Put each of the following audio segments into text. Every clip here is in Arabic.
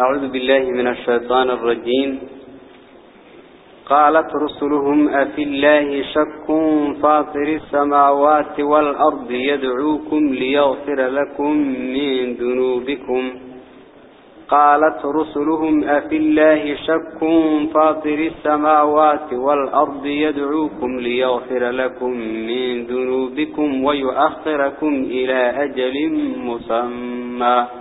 أعوذ بالله من الشيطان الرجيم. قالت رسلهم أفي الله شك فاطر السماوات والأرض يدعوكم ليغفر لكم من ذنوبكم. قالت رسلهم أفي الله شك فاطر السماوات والأرض يدعوكم ليغفر لكم من ذنوبكم ويؤخركم إلى أجل مسمى.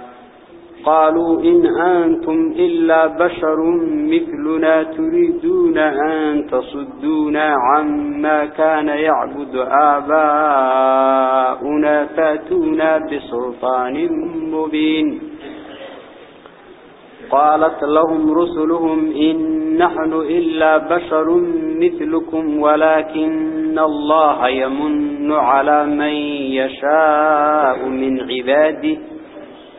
قالوا إن أنتم إلا بشر مثلنا تريدون أن تصدونا عما كان يعبد آباؤنا فأتونا بسلطان مبين. قالت لهم رسلهم إن نحن إلا بشر مثلكم ولكن الله يمن على من يشاء من عباده.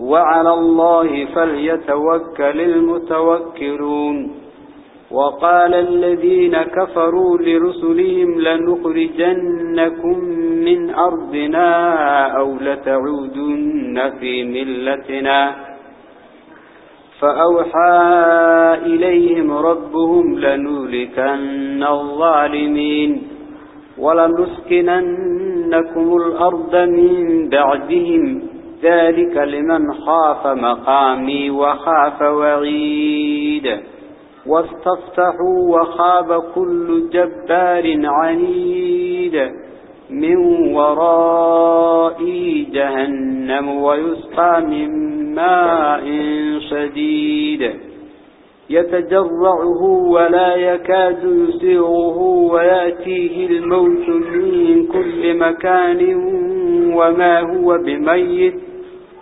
وعلى الله فليتوكل المتوكلون. وقال الذين كفروا لرسلهم لنخرجنكم من أرضنا أو لتعودن في ملتنا. فأوحى إليهم ربهم لنولكن الظالمين ولنسكننكم الأرض من بعدهم ذلك لمن خاف مقامي وخاف وعيد. واستفتحوا وخاب كل جبار عنيد. من وراء جهنم ويسقى من ماء شديد. يتجرعه ولا يكاد يسيغه ويأتيه الموت من كل مكان وما هو بميت.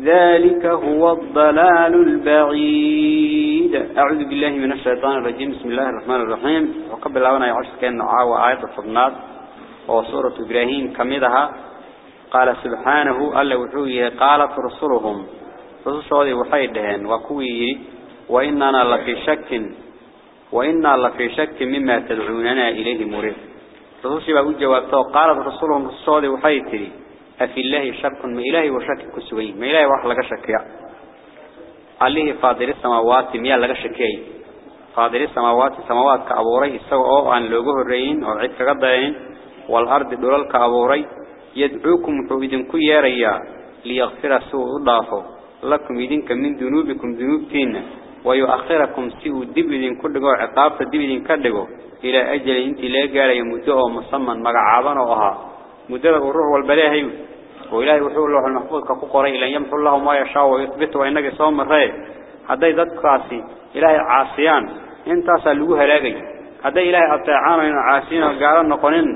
ذلك هو الضلال البعيد. أعوذ بالله من الشيطان الرجيم. بسم الله الرحمن الرحيم. وقبل أن يعشق كان نعاوى آية الصدنات وصورة إبراهيم. كمدها قال سبحانه ألا وحويه قالت رسلهم. رسول صلى وحيدهن وكوي. وإننا لفي شك وإنا لفي شك مما تدعوننا إليه مريد رسول صلى وجوابته قالت رسولهم رسول صلى وحيدهن. أفي الله شك ما إلهي وشك كسوين ما إلهي وح لك شكيا عليه فاضل السماوات ميا لك شكي فاضل السماوات السماوات كأبوري السوء عن لوجه الرين أو عد كقدين والأرض دولال كأبوري يدعوكم حويدن كي ريا ليغفر سوء ضافه لكم يدينك من ذنوبكم ذنوبتين ويؤخركم سوء دبلين كل عقاب دبلين كدغو إلى أجل انت لا قال يمدوه مصمم مقعابا وها مدرب الروح والبلاهي. وإلهي وحول الله المحفوظ كقري لن يمحو الله ما يشاء ويثبت وإنك صوم الرأي هذا ذات قاسي إلهي عاصيان انت سألوها لاقي هذا إلهي أطيعان عاصيان وقالان نقنين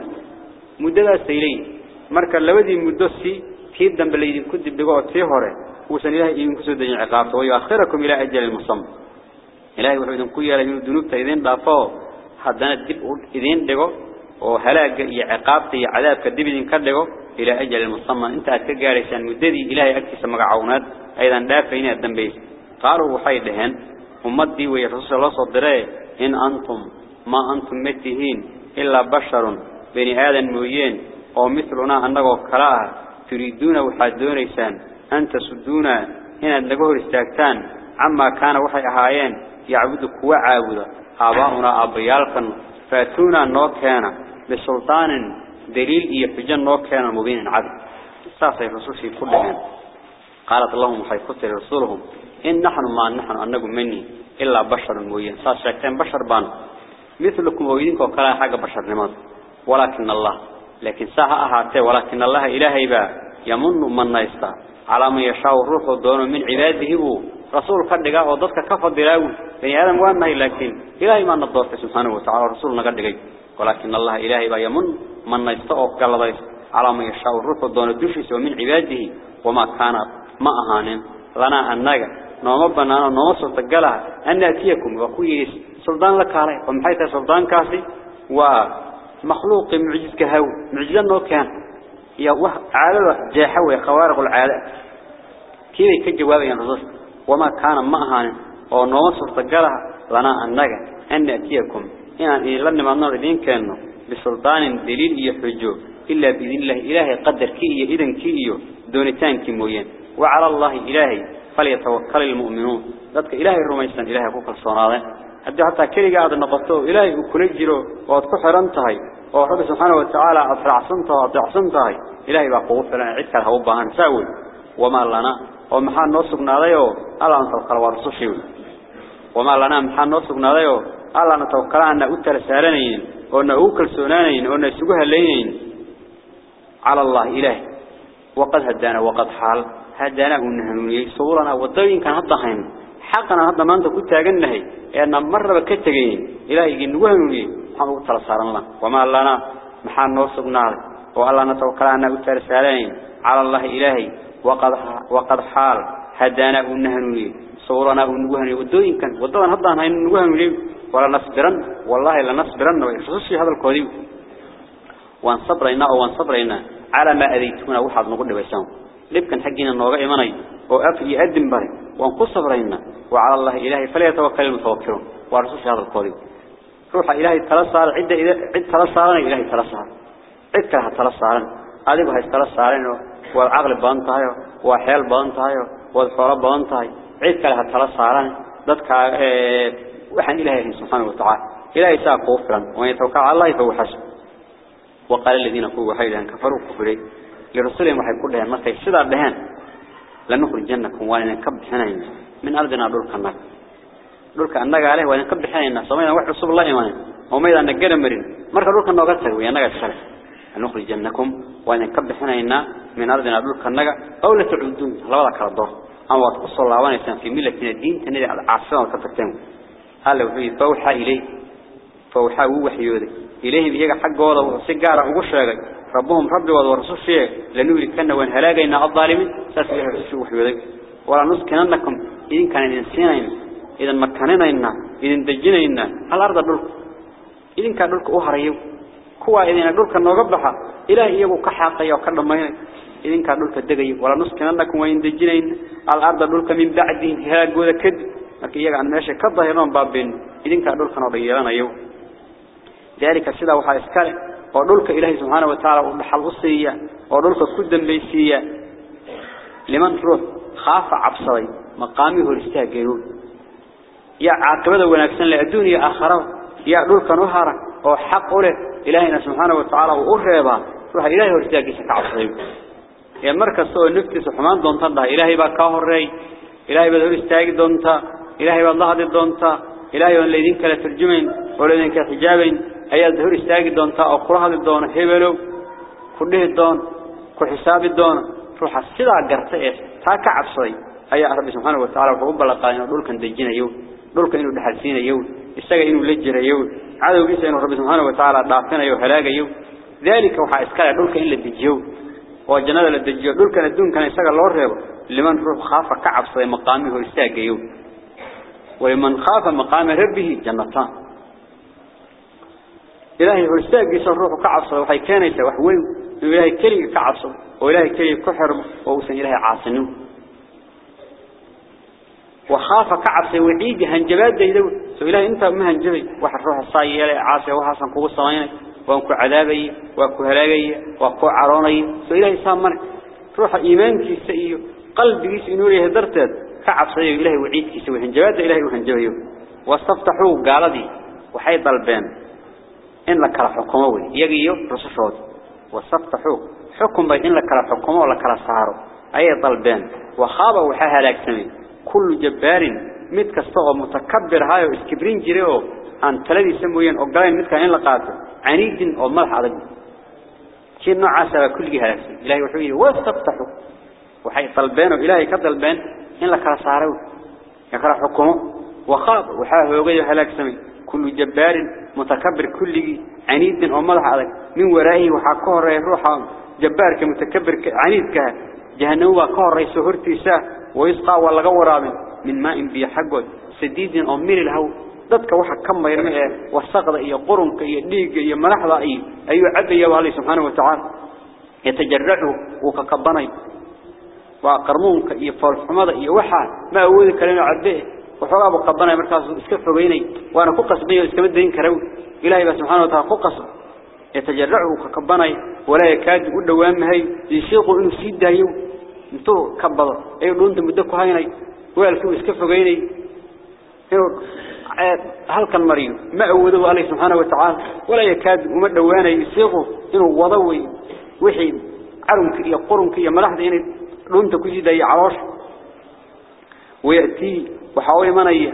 مدد سيلي مركا لودي مدسي كيف دم بليدين كدب بقوة تيهوري وسن إلهي إن كسود دين عقابته ويؤخركم إلى أجل المصم إلهي وحيدن كويا لهم الذنوب تيدين ضافوه حدنا الدب إذين دقو وهلاك عقابته عذاب كدبين كدغو إلى أجل المصمم. أنت أتكاريسان مددي إلهي أكتس مقعونات. أيضا دافعين الدنبيس قالوا وحيدهن ومدي ويرسل الله صدره إن أنتم ما أنتم متهين إلا بشر بني آدم مويين. ومثلنا أنه كلاها تريدون وحدون إيسان أن تسدونا هنا نقول استاكتان عما كان وحي أهايين. يعبدك وعابد آباؤنا أبيالكا فاتونا نوكينا بسلطان دليل إيه حجان نوكينا مبين عدل. ساسي رسوسي كلهم قالت اللهم حيكت لرسولهم إن نحن ما نحن أنكم مني إلا بشر موين ساس شاكتين بشر بان. مثلكم ويدينك وكلا حاجة بشر نماذ ولكن الله. لكن ساها أهاتي ولكن الله إلهي با يمن من نيستا على ما يشاء الروح دون من عباده بو رسول قدغا أو ددك كفدلاو بني آدم وأنا لكن إلهي ما نضورت سبحانه وتعالى. رسولنا قدغي ولكن الله الهي با يمن من أو قلديس على ما يشاء الروح دون دشيس من عباده وما كان ما اهانين لنا انغا نوما بنانا نوما سوتغلا أن أتيكم وكويس سلطان لك عليه ومحيث سلطان كاسي ومخلوق معجز كهو. معجزا نو كان. يا وح عالة جاحوي خوارق العادة كيف كجواب ينرص وما كان معها أو نوصل تجارها لنا النجا أن نأتيكم يعني لن ما نرى دين كانوا. بسلطان دليل يحجو إلا بإذن الله إلهي قدر كي إذن كي دونتان كموين وعلى الله إلهي فليتوكل المؤمنون. ذاتك إلهي الرميسان إلهي أبوك الصنادة حتى حتى كريقا عدن قطوه إلهي أكنجره وأتكح رمتهي وحب سبحانه وتعالى أفرع صنته وأضع صنته إلهي بقوه فلان عدك الهوبه نساول وما لنا ومحان نصب ناليو ألا نتوكل ورصوشيو وما لنا محان نصب ناليو ألا نتوكل عنا أتلسارنين u kalsoonaanayeen oo na isugu haleeyeen ala allah ilaahi waqad hadana waqad hal hadana unahuniyay suurana wadooyinkan hadda hayn حقنا هذا ما أنت كنت أجنه أن مرة بكتجين إلهي جنوهني حمو ترسال الله وما لنا محن نوصب نار والله نتوكل أن وترسالين على الله إلهي وقد وقد حال هدانا ونهني صورنا ونوهني ودوين كان هذا هاي نوهني ولا نصبرن والله لا نصبرن ويخصصي هذا القريب وان صبرنا أو وان صبرنا على ما أريتنا وحد نقول بيسام لبكن حقنا نوغا إيماني وأف يقدم بري وانقص صبرنا وعلى الله إلهي فليتوكل المتوكلون. ورسول هذا القول روح إلهي تلصار عدة إذا عد تلصارنا إلهي تلصار. عد كلها تلصارنا هذه بها تلصارنا والعقل بانتهاي وحيل بانتهاي والحرة بانتهاي عد كلها تلصارنا ذاتك وحن إلهي سبحانه وتعالى. إلهي ساق وفرا ومن يتوكل الله فهو حسب وقال الذين كفروا حيدا كفروا كفرين لرسولهم وحي كلها مركي سدى بهان؟ لنخرجنكم وأنا نكب حنين من أرضنا دولك النار دولك النار عليه وأنا نكب حنين سمينا وحي رسول الله إيمان وميدا نقل مرين. مركا دولك النار تقوي أنك السلام لنخرجنكم وأنا نكب حنين من أرضنا دولك النار أو لا ولا كردور أما واتقصوا الله وأنا في ملة الدين تنري على عاصمة وكتكتين هل وحي فوحى إليه فوحى وحيوذي إليهم إيجا حق وضع وسجارة وقشة ربهم ربي ورسول شيء لنوري كنا وين هلاقينا الظالمين ساسبها الشوح وذلك ولا نسكننكم إذن كان إنسانين إذن مكاننا إذن دجينا الأرض دولك إذن كان دولك أهريو كوا إذن دولك النوغبحة إلهي يبو كحاقيا وكرمين إذن كان دولك الدقي ولا نسكننكم وين دجينا الأرض دولك من بعدين هلاق وذا كد لكن يجا عن ماشي كظهران بابين إذن كان دولك نضيران يو ذلك السيدة وحا إسكاله ودولك إلهي سبحانه وتعالى وحل أصية ودولك كدا ليسية لمن روح خاف عبصري مقامي هو الاستهجيرون يا عاقبة ونكسن لأدوني آخره يا دولك نهارة وحق له إلهينا سبحانه وتعالى وأرهبا روح إلهي هو الاستهجيسة كعبصري يا مركز سوى النفتي سبحانه دونتا إلهي باكاه الرئي إلهي بدهو الاستهجي دونتا إلهي والله ذي الضنطة إلهي وأن ليدينك لترجمين وليدينك حجابين أي الظهور استاق دونتا أو قرها ذي الضنة هبلو كله الضن كحساب الضنة روح الصدع قرطئس تاكع عبصي. أي أربي سبحانه وتعالى وحبب الله قال إنه دولك ندجين يو دولك إنه دحلسين يو أيوه، استاق إنه لجر يو عادوا بيس إنه ربي سبحانه وتعالى ضعفين يو أيوه، هلاق يو ذلك وحا إسكال دولك إنه لدجيو وجنادة لدجيو دولك ندون كان إساق الله ريبا لمن روح خافة كعبصي مقامه استاق يو waliman khaafa maqaama rabbihi jannataan إلهي هو استاجس الروح كعصر وحي كان يسوي وين؟ إلهي كلي كعصر وإلهي كلي كحر ووسن إلهي عاصنه. وخاف كعصر وعيد هنجبات ده سو إلهي أنت ما هنجبي. واحد روح الصايع عاصي وحسن قوة صاينة وانكو عذابي وانكو هلاقي وانكو عراني. سو إلهي سامر روح إيمانك سئي قلبي سنوري هدرتد كعصر إلهي وعيد كيسوي هنجبات إلهي وهنجبي واستفتحوه قال دي وحي ضلبان إن لك حكمه وي. يجي رسول وصفتحوا حكم بين لك حكمه ولا كلا صاروا أي طلبان وخاب وحها لك سمي كل جبار مد كستوى متكبر هاي وإسكبرين جريو. أن تلدي سموين أقلين مد كإن لقاته. عنيد أو ملح عسى كل جهاز إلهي وحوي واستفتحوا وحي طلبين وإلهي كطلبين. إن لك صاروا يقرأ حكمه وخاب وحاه وغير هلاك سمي كل جبار متكبر كل عنيد أمضح عليك من ورائه وحاكوه يروح جبار كمتكبر عنيد كه. جهنم وقار رئيس هرتي ساه ويسقى ولا غورا من. من ماء بيحقه سديد أمير الهو. dadka waxa ka mayrna ee wasaqda iyo qurunka iyo dhiiga iyo madaxda ay ayuu cadaya wali subhanahu wa ta'ala yatajarrahu wa ka وقرمونك يفرحمضة يوحى ما أود كلام عبده وحقاب قبنا مرتاز إسكف بيني وأنا فقص بيني إسكف الدين كرو إلهي سبحانه وتعالى فقص يتجرعه قبنا ولا يكاد يقول دوام هاي يسيقه إن سيد دايو انتو كبضة أيو لونت مدكو هايني ويالكو إسكف بيني هل كان مريض ما أوده عليه سبحانه وتعالى ولا يكاد ومدوانا يسيقه إنه وضوي وحيد عرمك يا قرمك يا ملاحظة dhunta ku jiday caloosh ويأتي وحاوي منية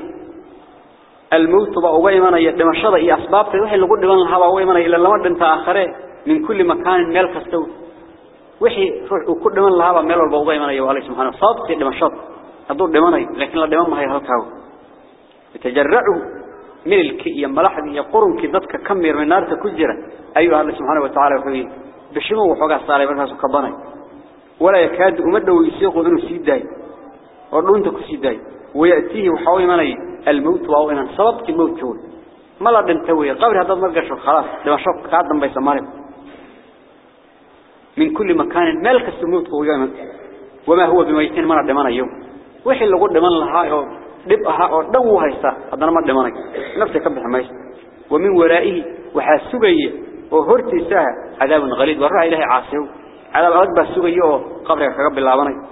الموت بقى منية دمشق إيه أسباب وحي اللي قد من الهواء ويمنية إلا لما دنت آخره من كل مكان ميل كستو وحي روح وكل من الهواء ميل والبوضي منية وعليه سبحانه صادق دمشق أدور دمني لكن لا دمن ما هي هلكاو يتجرعوا من الكي ملاحظ يقرن كذاتك كمير من نار تكجرة أيها الله سبحانه وتعالى وحي بشمو وحوقع الصالح بركاسو كباني ولا يكاد أمده ويسيقه إنه سيداي ودونت كسيداي ويأتيه وحاوي مني الموت وهو إن سببت الموت جول. ما لا دنتوي قبل هذا مرقش خلاص لما شوف قادم بيسمارم من كل مكان ملك السموت يوم وما هو بميتين مرة دمنا يوم. وحي اللي قد دمنا لها دبها أو دو هيسا هذا ما دمنا نفسه كبح مايس ومن ورائه وحاسوبية وهرتي ساه عذاب غليظ والرأي إلهي عاصيه عذاب سوبية قبل يخرب الله بني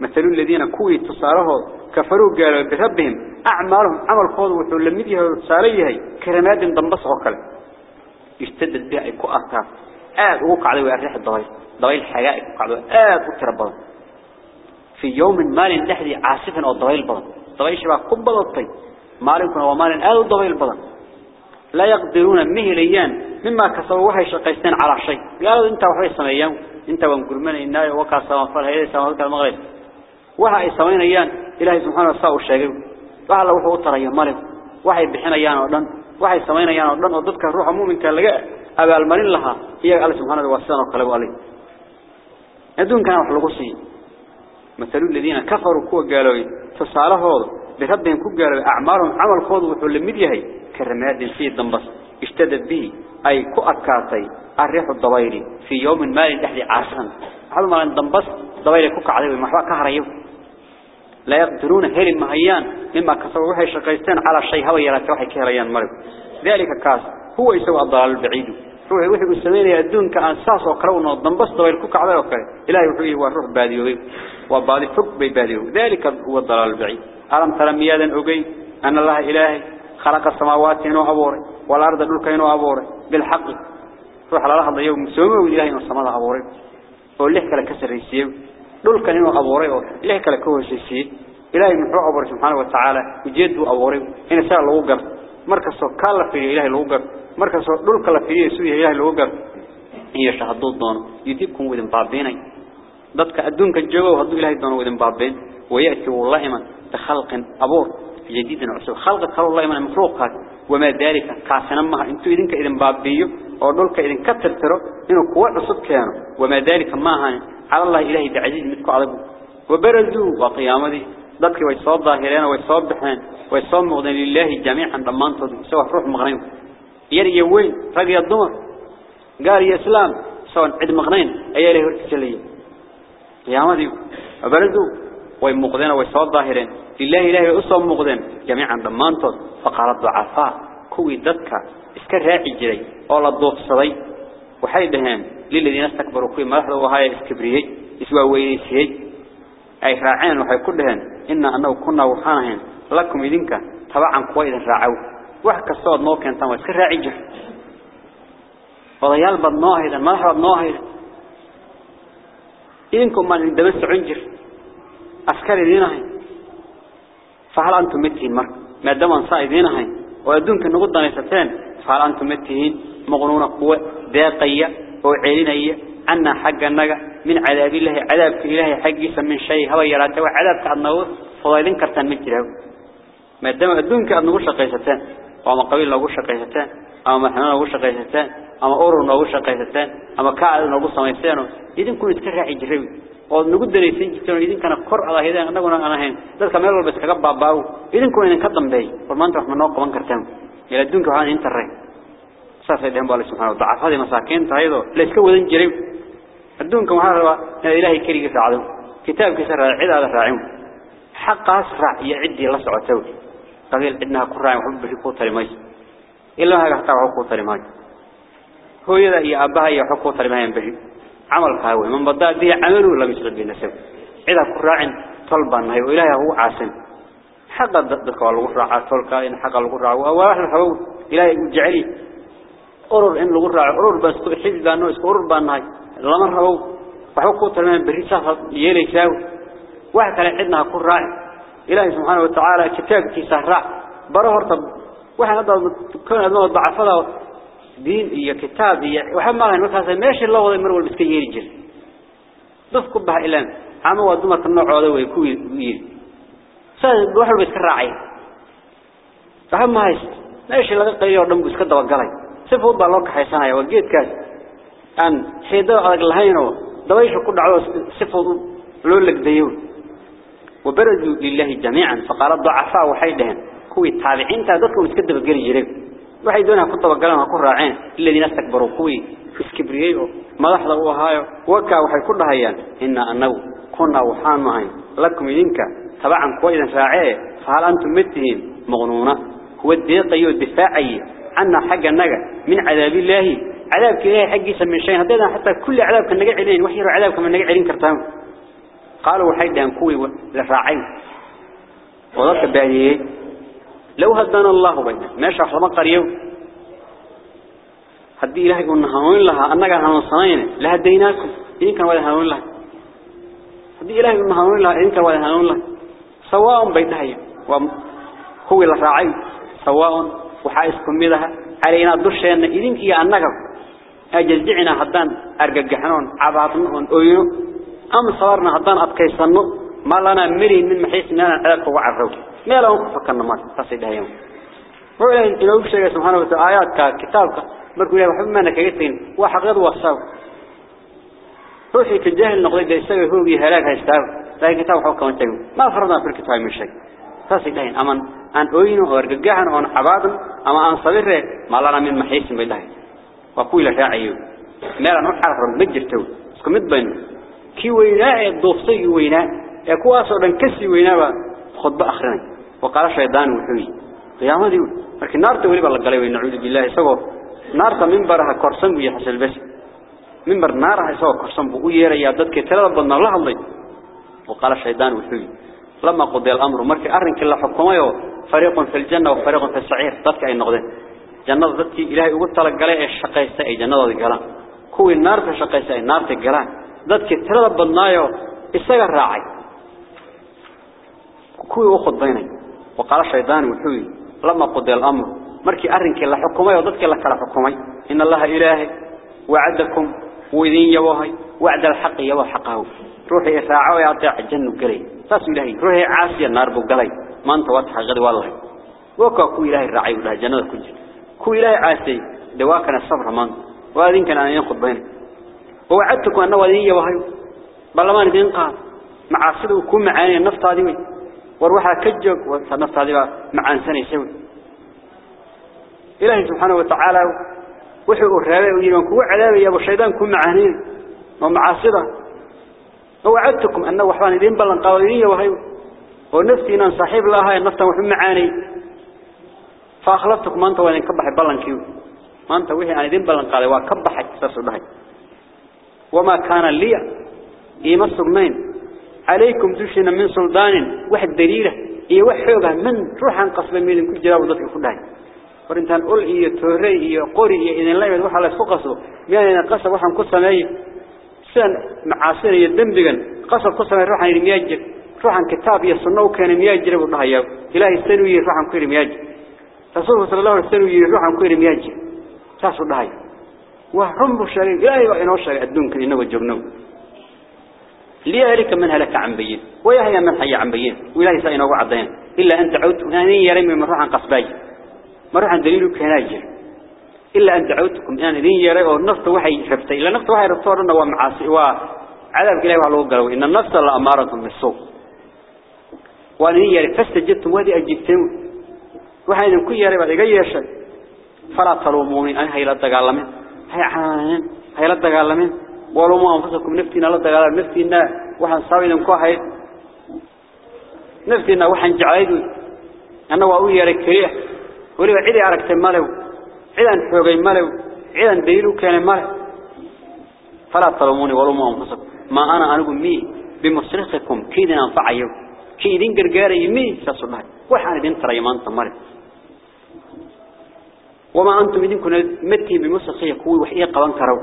مثل الذين كوي تصاره كفروا قالوا بربهم أعمالهم عمل خوض وتلميذها وتصاريه كرماد ضمبس عقل. اشتدت بها كو أهتا آد وقع له يريح الضويل ضويل حقائق وقع له آد وتربض في يوم مال تحدي عاصفا أو ضويل بضن ضويل شبه قبض الطي مالكم هو مال آد وضويل بضن لا يقدرون مهليان مما كسبوا وحي شقيستين على شيء. قالوا إنت وحي سميان. انت وانقرمنا إنا وقع سوافر هيدا سوافرك المغير وها إسوين أيان إلهي سبحانه وصاء الشيء وها الله وحو أطر أيام مالب وحي بحين أيان أردن وحي إسوين أيان أردن وضدك الروح مؤمن كان لقاء. أبا المرين لها. هي قال سبحانه وصانا وقلبوا علي يدون كان وحلو قصي مثل الذين كفروا كوة قالوا فصالة هذا بردهم كوة قالوا أعمارهم عمل خوضوا وحلو لمديهي كرمات دين فيه الدنبسط اشتدت به. أي كو أكاتي الريح الضويري في يوم مال تحدي عاصفا هذا ما الدنبس ضويري كوك عليه ومحبا كهريو لا يقدرون هل المهيان مما كسروا وحي شقيستان على الشيء هو يراك وحي كهريان مرض. ذلك كاس. هو يسوى الضلال البعيد. روحي وحي السمين يدون كأنساس وقرون والضنبس ضوير كوك عليه وكره إلهي هو الروح باديوه وبادي فك بباديوه ذلك هو الضلال البعيد. ألم ترى ميادا أقي أن الله إلهي خلق السماوات إنه أبوري. والأرض دولك إنه أبوري. بالحق. روح على الله يوم سومه وإلهي السماء أبوري. وليه كلا كسر يسيب دولك إنه أبوري. وليه كلا كوهش يسيب إلهي محروع أبوري سبحانه وتعالى. يجد أبوري. إن سأل الله وقر مركز كالا في إلهي الوقر مركز دولك لا في يسوي إلهي الوقر هي شهدود دون. يديبكم وذن بابيني. ضدك أدونك الجواب. هدو إلهي دون وذن بابين. ويأتي والله من بخلق أبور. جديد عصب خلق خلق الله من مخلوقات وما ذلك؟ كاسنا ما إنتو إذنك إذن بابيو. أو دولك إذن كتر ترى إنه قوة عصب كانوا وما ذلك ما هان على الله إلهي بعزيز متكو عضبه وبرزوا وقيامة ذلك ويصاب ظاهرين ويصاب بحان ويصاب مغضين لله جميعا ضمان تضي. سوى روح مغنين يري يوين. رقي الضمر قال يا إسلام. سوى عد مغنين أي له ارتسالية قيامة وبرزوا ويمقدين ويصاب ظاهرين. لله إلهي أصاب مقدين جميعا ضمانتod فقال الضعفاء كوي ذاتك اسكر راعي جري أولا الضوط صدي وحي دهان للذين استكبروا كوي ملحظة وهاي إسكبريهي إسوا ويسيهي أي راعين وحي كلهن إنا أنه كنا وحانهن لكم إذنك تبعا كويدا راعوا وحكا الصوت نوكا انتما اسكر راعي جر وضيال بدنوهيدا ملحظة بدنوهيدا إذنكم من دمس عنجر أسكر إذنهي فهل أنتم متهين مرك ما دام أنصائدين هاي. وأدونك نقض نيستان فهل أنتم متهين؟ مغنون قوة داقية وعينية عنا حق النجا من عذاب الله عذاب إلهي حق من شيء. هو يراته وعذاب كأنه فضائلين كرتان من جراه ما دام الدنيا كأنه وش قيستان أما قبيل لو وش قيستان أما محمد لو وش قيستان أما أورو لو وش قيستان أما كعد لو وش سميستانه إذن كل تكرع جراه oo nagu danaysan jirteen idinkana kor ala heedaan anaguna aan ahayn dadka meel walba iskaga baabaaw idinku inaan ka dambeey warmaanta wax ma noo qaban kartaan ila adduunka waxaan inta ray saasay dhahan baa subhanahu wa ta'ala fadhi masaakiin tahaydo la iska wadan jiray adduunka waxa rabaa in ilaahay kaliya saacado kitaabkiisa raacid aad raacin xaqaas raac iyo cidii la socoto qabiil cidna ku raacin wuxuu bixi ku tarimays ilaa haga taa ku tarimaay hooyada iyo abaha iyo wuxuu ku tarimaayeen bixi عمل قاوي من بدأ به عمله لم يشغل بنفسه إذا كراع طلبا هي وإلهي هو عاصم. حق ضدك والله راعى طلك إن حق الغرع وواحد حول إلهي جعلي. أرر إن الغرع أرر بس حزب أنه أرر بأنه لما هو وحقه تلمين بريسة يلي كاو واحد كان عندنا كراع إلهي سبحانه وتعالى كتاب كيسهراء برهر طب واحد هذا كان هذا ضعفه دين iska yeeri jir dadku baha ilaan ama waa dumarka noocooda way ku yiri saas wax walba iska raacay waxa ma hayst meeshii laga qeeyo dhan buu iska daba galay si fudud baa loo kaxaysanaya waa geedkaas aan xiido adag lahayn oo dabaysha ku dhacdo si fudud loo lagdayo وبرزوا لله جميعا فقال الضعفاء وحيدهم كوي التابعين تادتكم daba gali jireen waxay doonaa ku tabagalaan ku raaceen illadina istakbaru kuwi iskibriyo madaxda uu ahaayo waka waxay ku dhahayaan inna annagu kunna waxaan mahay lakum idinka tabacan kuwa idan raacee fahal antum mitihim maqnuuna huwa deeqayo difaacay anna xagga naga min cadaabi ilaahi cadaabka ilaahi xaggiisa min shay haddana hatta kulli cadaabka naga celin wax yaro cadaabka ma naga celin kartaan qaalu waxay dhahan kuwi la raacay wadaka baadiyay لو هدنا الله بيننا ماشي أحلام قريو. هدي إلهي قلنا هنوين لها. أنك هنوين صنين لهديناكم إن كان ولا هنوين لها. هدي إلهي قلنا هنوين لها. إن كان ولا هنوين لها. سواء بينها هو الراعي سواء وحايسكم مذها علينا درشين إذن كي أنك أجزعنا هدان. أرققحنون. عباطنون أوينو. أم صورنا هدان أبكيسنو ما لنا مرين من محيث أننا ألقوا وعرفوا ما لهم فكرنا ما تصيد هيهم وإلهي إنه بشيء سبحانه وتعالى آيات كتابك مركوا إلهي وحب منك يتين وحقيد وصاو روحي كالجاهل نقضي ده يستوي هو بيهلاك هيستاو لكن كتاب حقا وانتهوا ما فرضنا في الكتاب من شيء تصيد هين أما أن أوينه وارققاحن وأن حبادا أما أن صبره ما لنا من محيث بالله وقوي لفاعيه ما لنا نحرر مجرتو اسكو بينه كي ويناء الضوفصي ويناء يكو أصلا كسي ويناء خطبة أخرين وقال الشيطان وحوي. قيامة دي لكن نار تولي بالله قال نعوذ بالله سوى. نار منبرها كرسن بي حسن بس. منبر نار سوى كرسن يريا ددك تلada badna la hadlay وقال الشيطان وحوي. لما قضي الأمر مركي أرن كلا حكمه فريق في الجنة وفريق في السعير ددك أي نقدين جنة ددك إلهي ugu tala galay ee shaqaysta ay jannada galaan kuwii naarta shaqaysta ay naarta galaan dadka tirada badnaayo isaga raacay kuwii u khudbaynay وقال الشيطان وحوي لما قضي الأمر مركي أرنك الله حكمي وضدك الله كلا حكمي إن الله إلهي وعدكم وإذين يوهي وعد الحق يوه حقه. روحي إساعة ويعطيع الجنة قلي فاسم إلهي روحي عاسية النار بقلي. ما أنت واتحى غد والله. وكا كو إلهي الرعي ولا جنة كل كو إلهي عاسي دواكنا الصبر من. وهذين كان أن ينخذ بينك ووعدتكم أنه وإذين يوهي. بلمان إذين قال. معاصده وكون معاني النفط هذه وروحها كجوك وصنفت هذه معان سنة يسوي. إلهي سبحانه وتعالى وحي الرابع ويجيبون كوا عذابي يا أبو الشيطان كون معانين ومعاصرة ووعدتكم أنه وحوان إذين بلن قوانية وهي. ونفتينا صاحب الله هاي النفط وحي معاني. فأخلفتكم أنت وإن كبح بلن كيو. ما أنت وحي أن إذين بلن قال وكبحك تسر وما كان لي إيما السجنين عليكم دوشنا من سلطان واحد دليله إيه وحوجه من روح عن قصب ميلن كل جواب ضدك كلها ورنتان قول إيه توري إيه قوري إيه إذا لا يبدو وحلا سقصه مين قصب وحن قصة ماي سن معاصر يدم دجن قصب قصة روح عن المياجر روح عن كتاب يصنع وكان مياجر والله يا إلهي سنوي روح عن كل مياجر. رسول صلى الله عليه وسلم عن كل مياجر. تاسو دهاي وهم بشري. إلهي وإنه شري. الدنك إنه وجبنه. ليهلك من هلك عن بين ويهي من حي عن بين وإلهي سأينه وعدين. إلا أن تعود يعني يرمي من روح عن قصباي. من روح عن دليل كهناجر إلا أن دعوتكم يعني ذي يرى والنفط وحي شفته إلا النفط وحي رطورنا ومعاصي وعذاب إلهي وعلى قالوا إن النفط لأمارة بالسوء وأن يرى فاستجبتم وهذه أجبتم وحي إذن كل يرى بعد يشهد فلا تلوموني أنا هي لا تقالمين هي حنانين هي ولوموا أنفسكم نفتنا لا تقالم نفتنا وحن صابين كوحي. نفتنا وحن جعيد. أنا وأقول يرى كريه. ولو عدي أركت ماله عدن حوغي ماله عدن ديلو كان ماله فلا تلوموني ولوموا أنفسكم. ما أنا أنا مي بمصرخكم. كيدنا أنفعيه كيدين قرقاري مي ساسو وحان دين ترى يمان تمره وما أنتم إذن كنا متين بمسخية كوي وحية قوان كرو.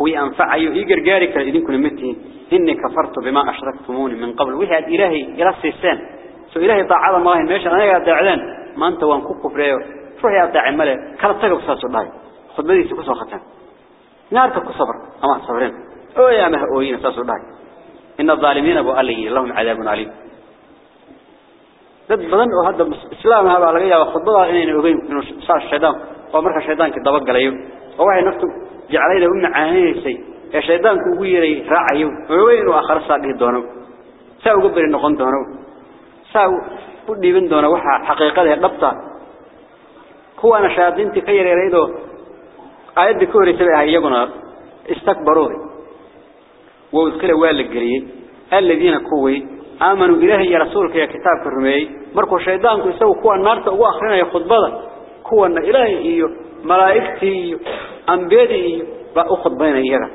كوي أنفعي إيجر جارك إذن كنا متين إني كفرت بما أشركتموني من قبل. وهي إلهي إلى السيسان سو إلهي طاعة الله ماشي أنا قاعد أعلن ما أنت وان كوكو فريو روح يا طاعة ملا كلا تجوا ساس الله خد بدي سكوس وختان نارك كصبر أما صبرين. أو يا مه أوين ساس الله إن الظالمين أبو علي لهم عذاب عليم. dad badan oo hadda islaam ah baa laga yaabaa khudbada inay ogeyn inuu saar shaydaan oo marka shaydaanka daba galayo oo waxay naftu جعلينا ومعانيسي يا شيطان كويري رعي وين وآخر صادق دونو؟ ساو قبر نقن دونو. ساو بدي بن دونو. وحا حقيقة دبتا هو أنا شاطين تخير يريدو ايد كوري سبع ايقنا استكبروه ووذكر والك قريب. الذين كوي. آمنوا اله يا رسولك يا كتاب الرمي مركو شيطان كو يسو كو النار تو اخرنا يا خطبة. كو أن اله ملائكتي إيو بأخذ بين إياها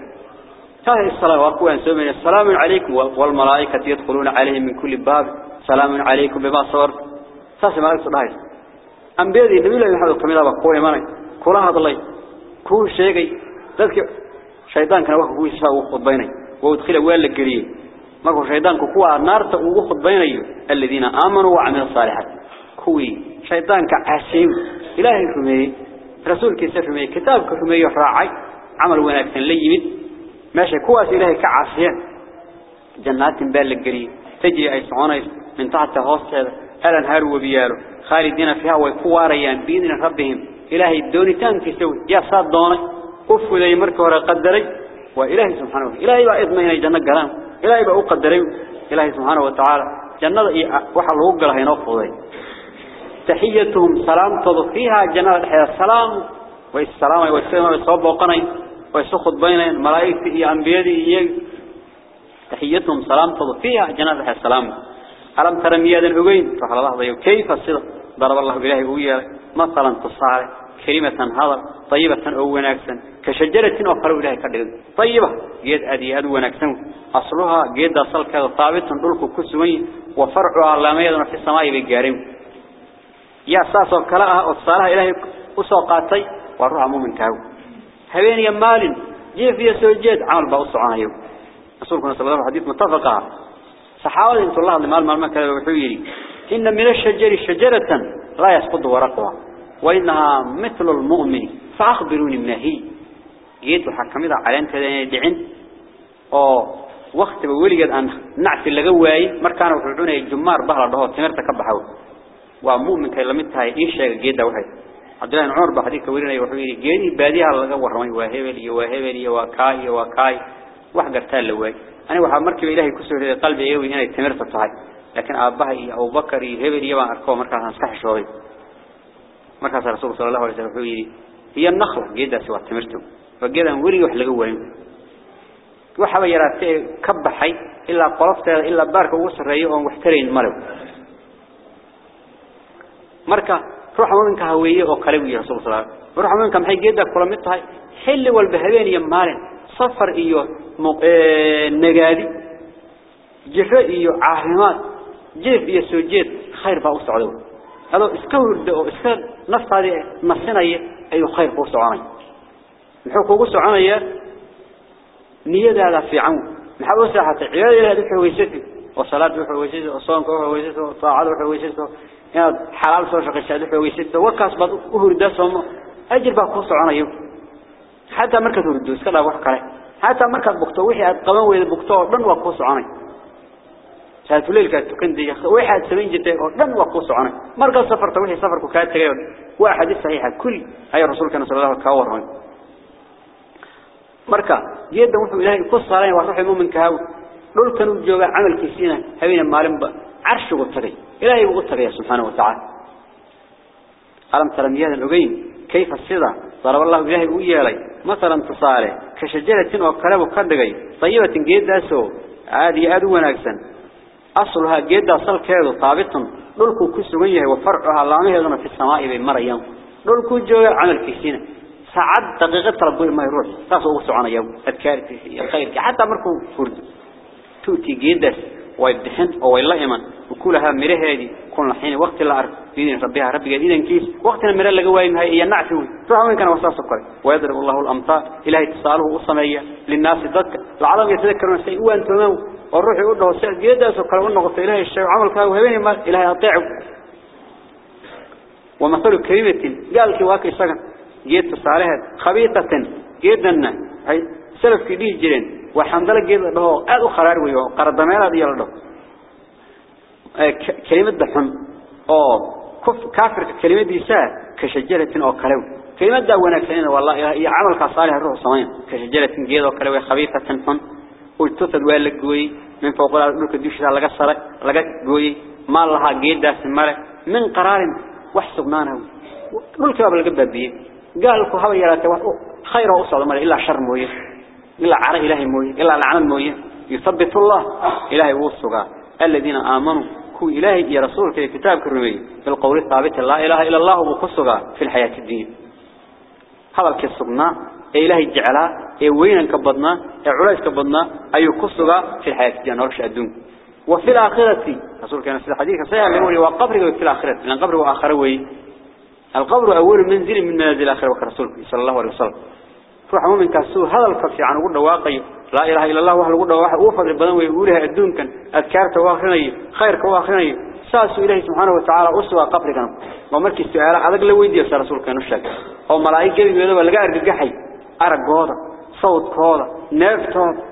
هذه الصلاة وأقوى أن السلام عليكم والملائكة يدخلون عليهم من كل باب. سلام عليكم بما صورت ساسي ملائكة الله أنبيادي النبي الله يحفظ كميلا بقوة ماني كلا هذا الله. كل شيء ذلك شيطان كان وحبه يسوي خطبيني وادخل أول القريب markuu shaydaanku kuwa naarta ugu khudbaynayo alladina aamanu wa amilu salihat kuwi shaydaanka caasiy ilaahay رسول كيسف من كتاب كفما يحراعي عمل وناكتن ليمد ماشي كواس إلهي كعافيان جنات بال القريب تجري أي سعونيس من تحت هوستر ألن هارو وبيارو خالدين فيها ويكواريان بإذن ربهم. إلهي الدوني تان تسوي يا صاد دوني إلى لي مركو ورقدري وإلهي سبحانه وتعالى. إلهي بأيض ما يناي جنة قرام. إلهي بأقدري إلهي سبحانه وتعالى. جنة وحلوق لهي نفضي تحيتهم سلام تضفيها جنة الحياة السلام والسلام والسلام والصواب وقنين ويسخط بين ملائكته أنبياده تحيتهم سلام تضفيها جنة الحياة السلام ألم ترى ميادا أبين فحل الله ضيو كيف الصدق ضرب الله بإلهي قوية مثلا تصاري كلمة هذا طيبة أو وناكسا كشجرة وقالوا إلهي كذلك طيبة جيد أدي أدو وناكسا أصلها جيد أصل كذا ثابت نقولك كسوين وفرعها لما يدنا في السماء بالجارم يا ساس وكلاها وصالها إلهي أسوقاتي والروح مؤمن كاو هبين يمال جيف يسوجد عمل بأسع عنه رسولكم صلى الله عليه وسلم حديث متفقة صحاول أنت الله المال مال ما كذا وحويري إن من الشجر شجرة لا يسقط ورقها وإنها مثل المؤمن. فأخبروني ما هي. جيت وحكمت على أنت دعين أو وقت بولي قد أن نعت اللي جواي مركان وحدون الجمار بحر ده تمرت كبحوا ومؤمن كلمتها إيش جيد واحد عبد الله عمر بحديث كورينا يوحي جيني باديها الله جوا رمي وهبلي وهبلي وكاي وكاي واحد قرتال لواي أنا واحد مركب إلهي كسر قلبي يوي هنا تمرت تهاي لكن أباه أو بكر هبلي ما أركو مركان صح شوي markaas rasuulka sallallahu alayhi wasallam wuxuu yiri hiya nakhla geedaasi waa timirtu fageedan wari wax laga wayn waxa ba yaraatay ka baxay ilaa qolofteeda ilaa baarka ugu sareeyo oo wax tarayn male marka ruuxa muuminka haweeye oo kale uu rasuulka sallallahu alayhi wasallam ruuxa muuminka maxay geeda kula mid tahay xilli walba habeen iyo maalin safar iyo nagaadi jifo iyo caafimaad jeef iyo soo jeed khayr baa u socdo اسكورد أو اسك نفط هذه نصنية أي خير قوس عني محو قوس عني نية هذا في عون محو ساحة عيال هذا حويسته وصلاة حويسته وصوم حويسته وطاعة حويسته يعني حلال صوش قشة حويسته وكاس بعض أهور دسهم أجر بقوس عني حتى مركز هردوس كلا وح كله. حتى مركز بكتو وحي قبان ويد بكتو دن وقوس عني شاهد ليل كانت تكن دي واحد سمين جدا دن وقوس عني مركز سفر توحي سفر كانت تجاوب واحد صحيحة كل هاي الرسول كان صلى الله عليه وسلم مركا جيدا وحو إلهي قصة عليه وروح المؤمن كهاو دول كانوا جوغا عمل كيسينا هبين مالين عرش وقتري إلهي وقتري سبحانه وتعالى. ألم ترى مياه الأغين كيف الصدى؟ ضرب الله إلهي ويالي مثلا تصالح كشجرة وكلب وكدقي طيبة جيدا سو عادي أدو وناكسا أصلها جيدا أصل كيدو طابط دولكو كسوغيه وفرعها اللامه يدنا في السماء بالمريم دولكو جوغا عمل كيسينا. ساعد دقيقة ربي ما يروح. تاسو وسعنا يوم. أذكارتي الخير حتى مركو فرد. توتي جيدس ويبدحن أو يلا إيمان وكلها مره هذه. كل حين وقت الأرض دين ربها ربي جديدا كيس. وقتنا مره اللي جواين هاي ينعفون فهم كان وصاص سكر ويضرب الله الأمطار إلهي اتصاله والصمية للناس ضد العالم يتذكرون شيء. وأنتم والروح يقول له سعد جيدا سكر ونقص إلهي الشيء. عمل كذا. وهبين ما إلهي أطيعه. ومثل كلمة قال كواك سكن جيد تصالحها خبيثة. جيدنا. هاي سلف كديه جرين وحمدلا جيد له أدو خرار ويو قردميلا دي يلدو. كلمة دحن أو كف كافر كلمة دي ساعة كشجرة أو كلو. كلمة دا ونكسين والله هي عمل كصالح الروح صمين كشجرة جيد أو كلو خبيثة حن والتوثد والك قوي من فوق الأرض ديش لقى صار لقى قوي. ما لها جيد داس مره من قرار وحسبناه ملك قبل قبل بيه قال لكم هذا يراته خير أصل ما إلا شر مويه إلا عرى إلهي مويه إلا لعن مويه يثبت الله إلهي وصقا الذين آمنوا كو إلهي يا رسول في كتاب كرمي. في القول الثابت لا إله إلا الله وقصقا في الحياة الدين. هذا الكسبنا إلهي إيه وين كبضنا علاج كبضنا أي قصقا في الحياة الدين. نرش الدون وفي الآخرة رسول كان في الحديث سيئا يقول وقبر في الآخرة. لأن قبر وآخر وي. القبر أول منزل من منازل الآخرة وكرسول صلى الله عليه وسلم. مؤمن كسو هذا الكفي عن قلنا واقعي لا إله إلا الله وحل قلنا واحد وفضل البدن ويقولها الدون كان أذكارك واخرني خيرك واخرني ساسو إلهي سبحانه وتعالى أسوى قبر كان ومركي السؤال عدق لو يدي يا رسول كان الشك أو ملائكة يقولوا لقى أرقحي أرق هذا صوت هذا نفت هذا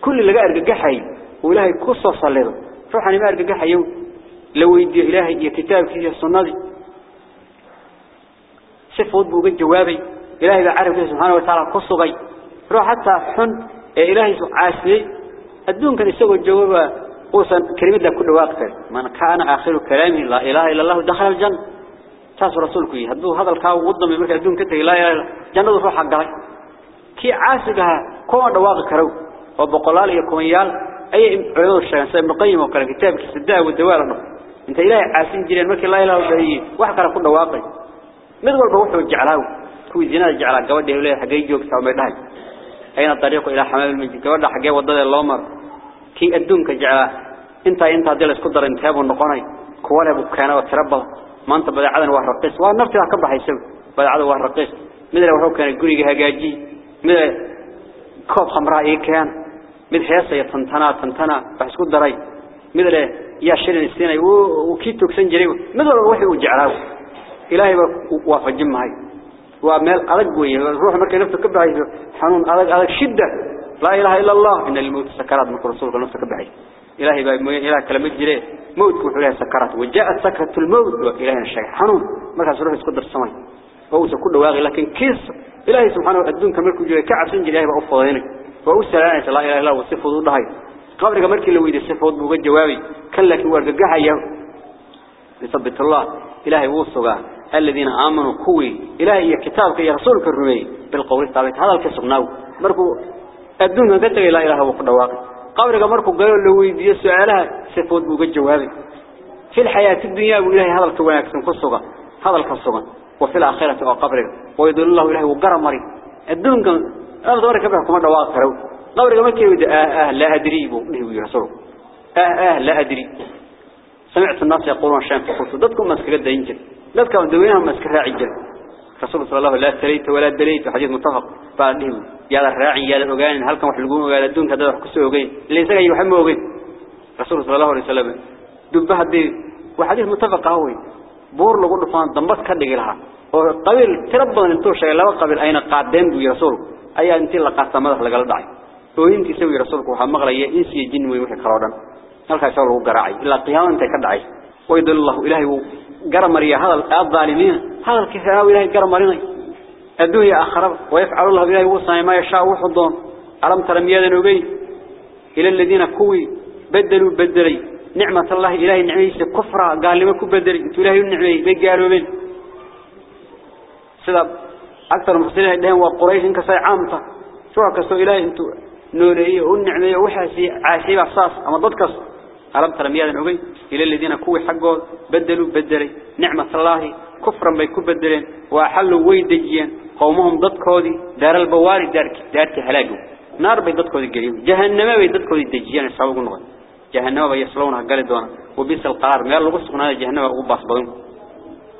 كل اللي لقى أرقحي وإلهي قصة صليته روح أنا ما أرقحي لو يدي إلهي يا كتاب في السنة سفود بوجه جوابي إلهي بعرف سبحانه وتعالى قصقي روح حتى حن. إلهي عاسي الدون كان يسوي الجواب قوسا كلمة كل وقت. من كان آخر كلامه لا إله إلا الله دخل الجنة. تاس رسولك هدو هذا الكاو وضم من الدون كته لا إله جنة روح حقها. كي عاسقها كون دواق كرو. وبقلال يكون يال. أي علوم الشيء سيد مقيم وكان كتاب كسداء والدوال أنت إلهي عاسين جريان مكي لا إله إلا الله. وحكرا كل دواقي mid walba wuxuu joogtaa ma dhahay ayna dariiqo ila xamaal min gabadha xagee wadada loo mar ki adduunka jeclaa inta inta dil isku darin teebo noqonay kuwana buu keenay tiraba maanta badacadan waa raqiis waa naftiga ka baxaysa badacada waa raqiis mid wuxuu keenay guriga hagaaji mid koob khamraa ee keen mid heesaya tantana tantana wax isku daray mid leh yaa shirin siinay uu ki togsan jiray mid walba wuxuu jeclaa إلهي وافجم معي ومال أرق ويه الروح مركي نفسه كبعي حنون أرق أرق شدة لا إله إلا الله إن الموت سكرات من رسولك نفسه كبعي إلهي بقى إله كلمة جريه موت كوحولها سكرات وجاءت سكرة الموت وإلهي الشيء حنون مركز روح يسقدر السماء وهو كله واغي لكن كيس إلهي سبحانه الدون كملك جريه إلهي بقى أفضينك وأوسى لا إله إلا الله وصفه ضد هاي قبل مركي لو يدي صفه ضد جوابي كان لك ورقها يوم يثبت الله إلهي وصغا الذين آمنوا كوي. إلهي كتابك يا رسولك الرمي. بالقول الثابت. هذا الكسبناه مركو الدنيا قلت لا إله وقد واقع قبلك مركو قالوا له ويدي سؤالها سفود بوجه جوابي. في الحياة الدنيا وإلهي هذا الكواك سنقصغا هذا الكسبا وفي الآخرة وقبلك ويدل الله إلهي وقرى مري. الدنيا أنا دورك بحكم الواقع قبلك مركو يدي؟ آه آه لا أدري. بوجه رسوله آه آه لا أدري. سمعت الناس يقولون شيئا فقلت ضدكم مسكرة دينجل لا كانوا دوينهم مسكرة عجل. رسول صلى الله عليه وسلم لا تريت ولا دريت حديث متفق. بعدهم يا الراعي يا الأوغان هل كانوا يحلقون ويا الدون كذا يحكسوا أوغين اللي يسقى يحموا أوغين رسول صلى الله عليه وسلم دبها دي وحديث متفق هوي بور لقول فان ضمبت كدق لها. وقبيل تربض انتو شيء لو قبيل أين قادين بي رسول أي أنت اللي قاست مدح لقل دعي وإنت سوي رسولك؟ وحا مغلية إنسي جن ويوحي كرودا هل كيسوله قرعي إلا قياما انت كدعي ويدل الله إلهي قرمريا هذا الظالمين هذا الكفاء إلهي قرمريني الدنيا آخر ويفعل الله إلهي وصنع ما يشاء وحضون ألم ترى ميادا نبي إلى الذين كوي بدلوا بدلي نعمة الله إلهي نعمي كفرة قال لما كو بدلي إنتو إلهي النعمي بيقالوا بين سبب أكثر مخصرين إلهي وقريش إنك سي عامته شو كسو إلهي إنتو نوريه والنعمي وحاسي عاشي بحصاص أما ضدكس ألم ترى ميادا نبي إلى الذين كوي حقه بدلوا بدلي. نعمة الله كفرا بيكو بدلين. وأحلوا ويدجيا قومهم ضدكودي دار البواري دارك. دارك هلاقوا. نار بي ضدكودي قريب. جهنم بي ضدكودي دجيان. السابق النغض جهنم بي يصلونها قال دونا وبيس القرار. ما يلا قصقنا جهنم وباس بدون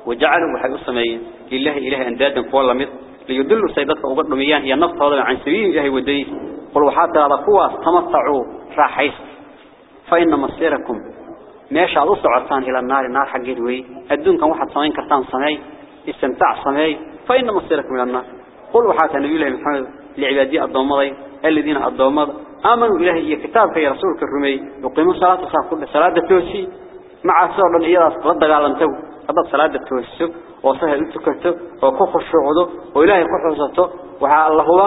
وجعلوا وحي السمايين. لله إله أندادا فوالله مثل ليدلوا سيدتك وقدوا ميان هي النفط هذا عن سبيل الله وديس قل وحتى هذا قوة تمتعوا راحيس فإن مصيركم. ماشي على صعرتان إلى النار النار حقيت وي الدون كان واحد صمين كرتان صمي استمتاع صمي فإن مصيركم إلى النار. قل وحتى النبي الله محمد لعبادي الضوامضي الذين الضوامض آمنوا إلهي كتابك يا رسولك الرمي. يقيموا صلاة صلاة كل صلاة التوسي مع سؤال إيضا رد على أنتو هذا صلاة التوسي وصهل التكتب وكخ الشعوده وإلهي كحوزته وحا الله هو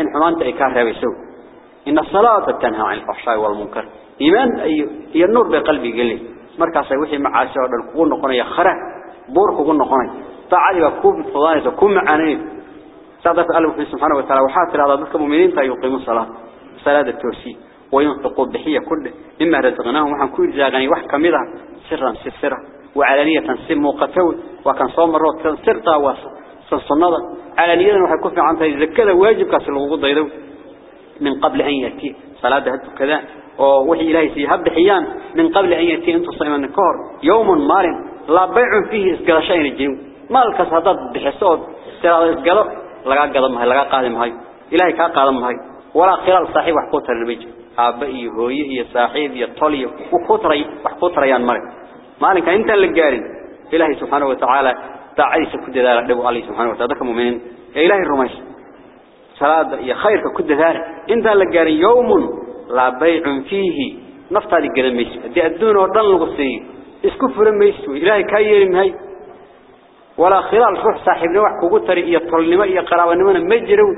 إن حمانت إكاره يسو إن الصلاة تنهى عن الفحشاء والمنكر. إيمان أي النور بقلبي قال لي مركز وحي مع سؤال الكون نقنية خرع بورك كون نقنية تعالي وكوب فضانية وكوب معانيه سادة الله سبحانه وتعالى. وحاتر على ذلك المؤمنين فيقيموا الصلاة صلاة. التوسي. وينفقوا بحية كله. إما رزقناهم. وحن كل زاغني. وحكا مدها سرا سرا وعلانية سر موقتوي وكان صوم مرات كان سرطة وصنصنة علانية وحن كفي عنها الزكاة واجب كاس ضيدو من قبل أن يأتي. صلاة هدو كذا. ووحي إلهي سيهب حيان من قبل أن يأتي أنتو صيما الكهر. يوم مال لا بيع فيه إسقال شيء الجيو مالك صدد بحسود. سرع إسقال لقا قدم هاي لقا قادم هاي. إلهي كا قادم هاي. ولا خلال صاحب وحقوت الربيج آبائي هويه صاحب طولي. وحقوتري وحقوتريان مرك مالك أنت اللي قارن. إلهي سبحانه وتعالى تعيس كد ذلك. دبو عليه سبحانه وتعالى. ذلك مؤمنين إلهي الرميس صلاة يا خيرك كد ذلك. أنت اللي قارن. يوم لا بيع فيه نفط هذه قدم ميس دي الدون وردن القصي اسكفر ميس إلهي كاير مهي ولا خلال روح صاحبنا وحكو قتري إيا طلنما إيا قرابنما مجرون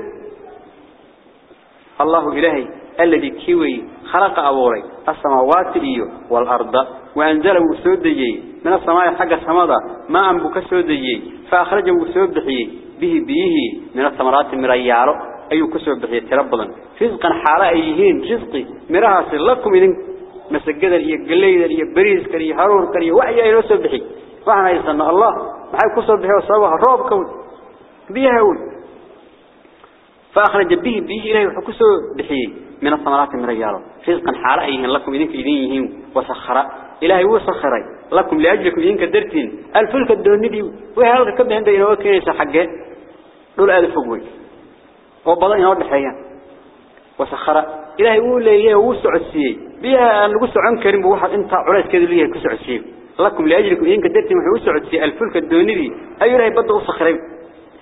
الله إلهي الذي كيوي خلق أبوري السماوات إيو والأرض وأنزله سودجي من السماء حق السماء ما أنبك سودجي فأخرجه سودحي به بيه من الثمرات مرياله أي كسب بحي تربضا رزقا حالا أيهين رزقي. مرها لكم إذن مسجدا إيا قليدا إيا بريز كري هرور كري وعي أي نسب بحي وحنا يسألنا الله معي كسب بحي وصابها روب كون. بيها ول فأخرج به به إليه وحكسه بحي من الثمرات مرياله رزقا حالا أيهين لكم إذن كإذين وسخر. إلهي وسخري لكم لأجلكم إذن كدرتين الفلك الدوني وهذا كبه عند إنه كيسا حقه. دول آل فقوي وبضان ينور بحيان وسخر إلهي يقول لي هو سعسي بيها أن نقص عن كريم وواحد انت عريس كذا ليه كسعسي لكم لأجلكم إنك درتي محو سعسي الفلك الدوني دي أي إلهي بدأ وسخري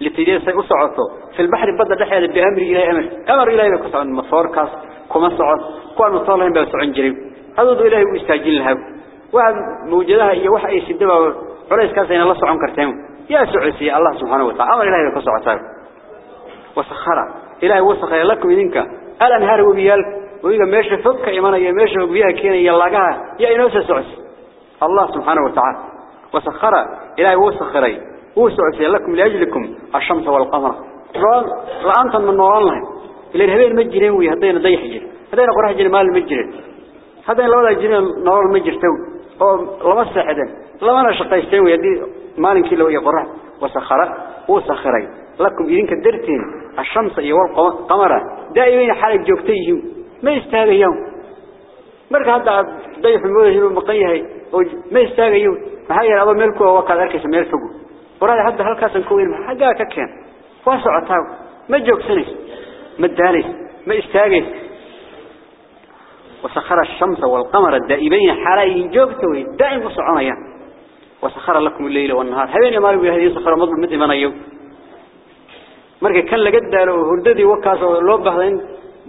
لتجيه سيأسعطه في البحر بدأ دحيا بأمر إلهي أمر أمر إلهي بكس عن مصور كاس كما سعط كوان مصالحين بأسعن جريم هذا دو إلهي ويستاجين لها واحد موجودها إيا واحد يسدبها عريس كاسين الله سعون كرتين يا سعسي الله سبحانه وتعالى أمر إلهي بكس عطاه وسخر إلهي وسخر لكم إذنك. الأنهار وبيالك وإذا ماشي فك إيمانا يا وبيها كينا يلاقاها. يا إنوسة سعس الله سبحانه وتعالى. وسخر. إلهي وسخري وسعس لكم لأجلكم. الشمس والقمر. لا أنت من نور الله. إلى الهبين مجرين ويهدين ضيح جر هدين قرح جر مال مجرين هدين لولا جرين نور مجر تو. أو لما سحدا لما أنا شقيستين ويدي مالك لو يقرح وسخر. وسخري لكم إذنك درتين الشمس يوال قمرة. دائما حالك جوكتيه ما يستاغيون مرك هذا ضيف الموضوع مقيه ما يستاغيون فهي أبو ملكه وقال أركس ملكه وراد هذا هالكاس نكوين حقا ككين واسعتاو ما جوكسنيس ما داليس ما يستاغيس وسخر الشمس والقمر الدائبين حالي جوكتوي دائم وصعونيا وسخر لكم الليل والنهار. هبين يا مالك هذه سخر مضل مد من أيوم marka kan laga daalo hurdadii wakaas oo loo baahday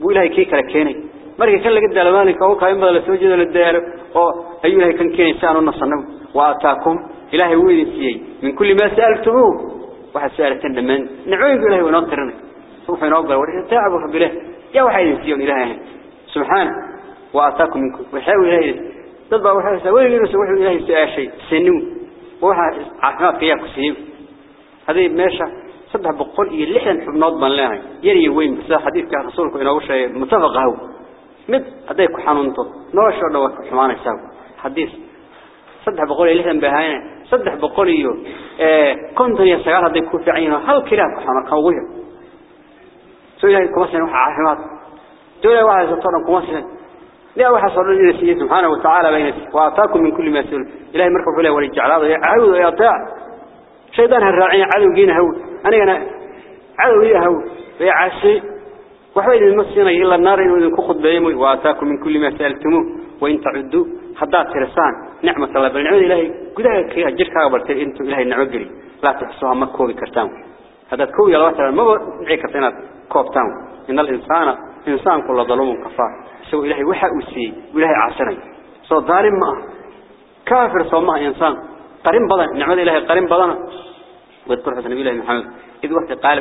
buu ilaahay kii kala keenay marka kan laga daalo maalinka oo ka imada la soo jeedo la daalo oo ayuu ilaahay kan keenay saan u nasanaw wa ataakum ilaahay wuu idin siiyay min kulli ma saaltumu waxa saalatan dhamaan nicooyin ilaahay uu noo tirinay wuxuu inoo galay warka taabu rabbilah ya waxa idin siiyay ilaahay subhana wa ataakum min kulli waxa ilaahay dad baa waxa inuu wuxuu ilaahay siyaashay sinu waxa caafimaadka yaa ku siiyay hadii meesha صدح بقول إيه لحن حبنات بن لها يري وين بس حديث كان رسولك إنه وش متفق هو. مد هذيك حنونته نوش ولا حمان يساو حديث. صدح بقول إيه لحن بهاينا صدح بقول إيه كنت يا سجال هذيك كوفي عينه. هل كلام حنا قوية؟ سوي هاي كمسنا وح عحمات دولة واحد سطرنا كمسنا لا واحد صار لي سيد سبحانه وتعالى بين وأعطاكم من كل ما سأل إلهي مركب له ورجع هذا يعود ويطاع. شيطان هالراعي عدو جينا هو. أنا أنا عدو يهو ويعشي وحويد المسينا إلا النار إنه كخد بيموي وآتاكم من كل ما سألتموه وإن تعدوا حدات ترسان نعمة الله بالنعمة إلهي قدها كي أجرك أقبلت إنتو إلهي النعمة قري لا تحسوها مكوبي كرتان هذا كوبي الله تعالى ما بعي كرتانات كوبتان إن الإنسان إنسان كل ظلوم كفار سو إلهي وحا أسي وإلهي عاصرين سو ظالم ما كافر سو ما إنسان قرين بدن نعمة إلهي قرين بدن واذكر حسن نبي الله محمد. إذ وقت قال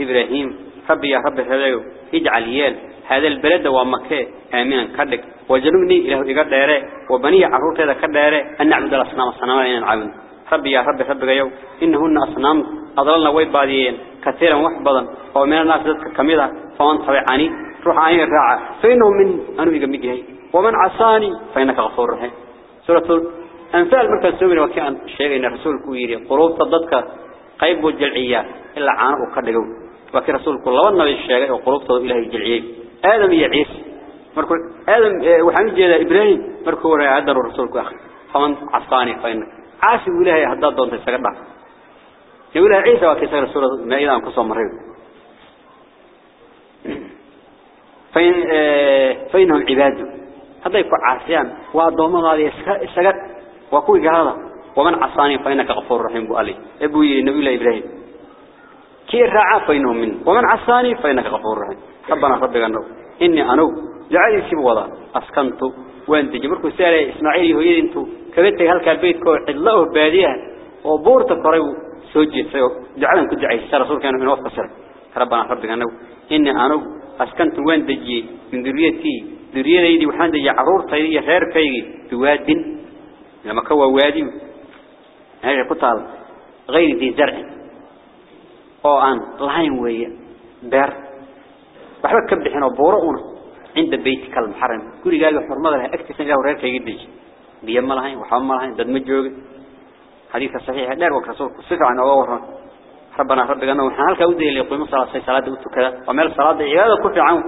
إبراهيم ربي يا رب هذا اجعل يال هذا البلد ومكة. آمنا كدك وجنبني إله إيقاد دائره وبني عروت هذا كدائره أن نعبد الأصنام الصنام إن نعبد ربي يا رب رب يو إنهن أصنام أضلنا ويباديين كثيرا وحبضا ومن الناس ذاتك كميدا فمن طبعاني روح عين الراعة فإنه من أنه يقمجه ومن عصاني فإنك غفور رحيم. سورة أنفال مركز سومن وكأن الشيء إن الرسول كويري قروب تضدك قيب الجلعية إلا عانه وقدقوا وكي رسول الله النبي الشيء وقروب تضد إله الجلعية آدم يعيس مركو آدم وحمد جيدا إبراهيم مركو رأي عدر الرسول كأخي فمن عصاني فإنك عاسي ولاهي هداد دون بعض يقول عيسى وكي سير سورة ما إذا أنكسوا مريض فإن فإنهم عباد هذا يكون عاسيان وأضوما هذه السجد وكوي هذا ومن عصاني فإنك غفور رحيم بؤلي أبوي نبي الله إبراهيم. كي رعى فإنهم من ومن عصاني فإنك غفور رحيم. ربنا ربك أنه. إني أنو. جعلي سيب وضع. أسكنت. وأنت جبركو سالي إسماعيل هي أنتو كبت هلك البيت كو. الله باديها. وبورت قريب سوجي سيو. جعلن كنت عيسى رسول كان من وقت سر ربنا ربك أنه. إني أنو. أسكنت وين دجي من ذريتي. ذريتي وحان دجي عرورتي غير كي بواد. لما كوا وادي. هذا قطال غير ذي زرع. أو أن لهين ويا بير وحبك كبحنا وبورؤنا عند بيتك المحرم كل قال حرمة لها اكتسن له رير كيجدج بيم لهين وحرم لهين دد مجوج. حديث صحيح. دار وكرسول صفة عن أوره ربنا ربنا أنه وحنا هلك ودي اللي يقيم صلاة صلاة وتكذا ومال صلاة عبادة كفي عنه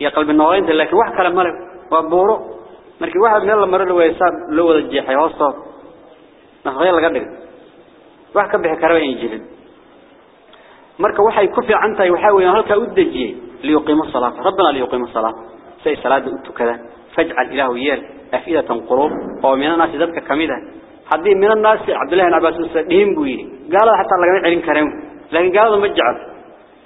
يا قلب النوارين لكن واحد كلام مرة وبورو. مركي واحد من الله مرة لو يساب لو الجيح يوصل نخذي الله قدر واحد كبح كروين يجلد مركا waxay ku fiican tahay waxa weeyaan halka u dajiyay li yuqimo salaat rabbana li yuqimo salaat say salaada u tukada faj'al ilahu yal afidatan qulub oo min الناس dadka kamida hadii min الناس Abdullah ibn Abbas sadhiin buu yiri gaalada hatta laga celin kareen laakiin gaalada ma jecel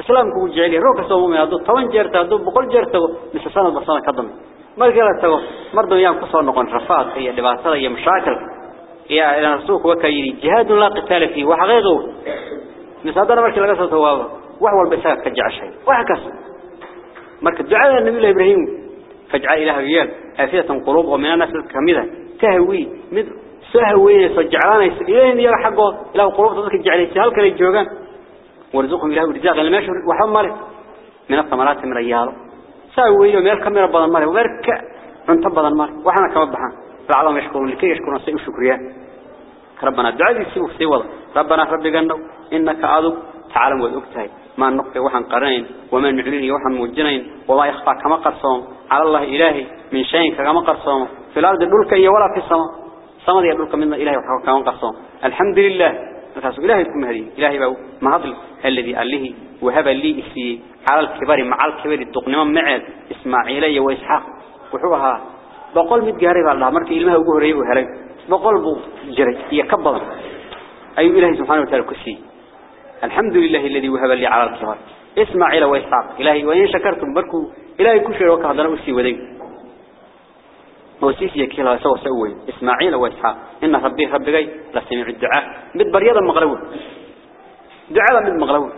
islaamku uu jecel yahay rooka soo muuqda haduu 10 jeer taado 100 jeer tago mise sanad basana ka dambe marka la tago mar doonayaan ku soo noqon rafaad iyo dhibaatada iyo mashaakil يا إلى رسولك وكيري جهاد لا قتال فيه. وحقيقه مثلا مركي لقى سوى ثوابه وحول بساك كجع شيء. وحكس مركي دعاء النبي الله إبراهيم. فاجعل إله ريال آفية قلوب ومن الناس الكاملة تهوي. مثل سهوي سجعلان إلهين يا حقه إله قلوب تذكر جعل هل كان يجوغان ورزقهم إله ورزاق لما يشهر وحمله من الثمرات من رياله سهوي يوم يلقى من ربنا المال وبركة من تبض المال وحنا كما بحان فعلهم يشكرون لكي يشكرون. سيء شكريا ربنا دعاء سيء سيء ربنا ربك أنه إنك عذب تعلم وذكتها ما نقطع وحن قرنين وما نعلن وحن موجنين. وما يخفى كما قرصهم. على الله إلهي من شيء كما قرصهم. في الأرض دولك ولا في السماء. السماء يدولك من إلهي كما قرصهم. الحمد لله. نفس إلهي كم هذه؟ إلهي بو ما هذا الذي قال وهب لي في على الكبار مع الكبار الدقنمان معد إسماعيلي وإسحاق. وحوها. بقول مد جاري بالله مركي إلمها وجهري وهري بقلبه جري يكبر أي إلهي سبحانه وتعالى كسي الحمد لله الذي وهب لي على الكبر. إسماعيل وإسحاق إلهي وإن شكرتم بركوا إلهي كشر وكهدنا أسي ودي. وسيس يكيلا سوى سوي إسماعيل وإسحاق إن ربي ربي لسمع الدعاء. مد بريضا مغلوب. دعاء مد مغلوب.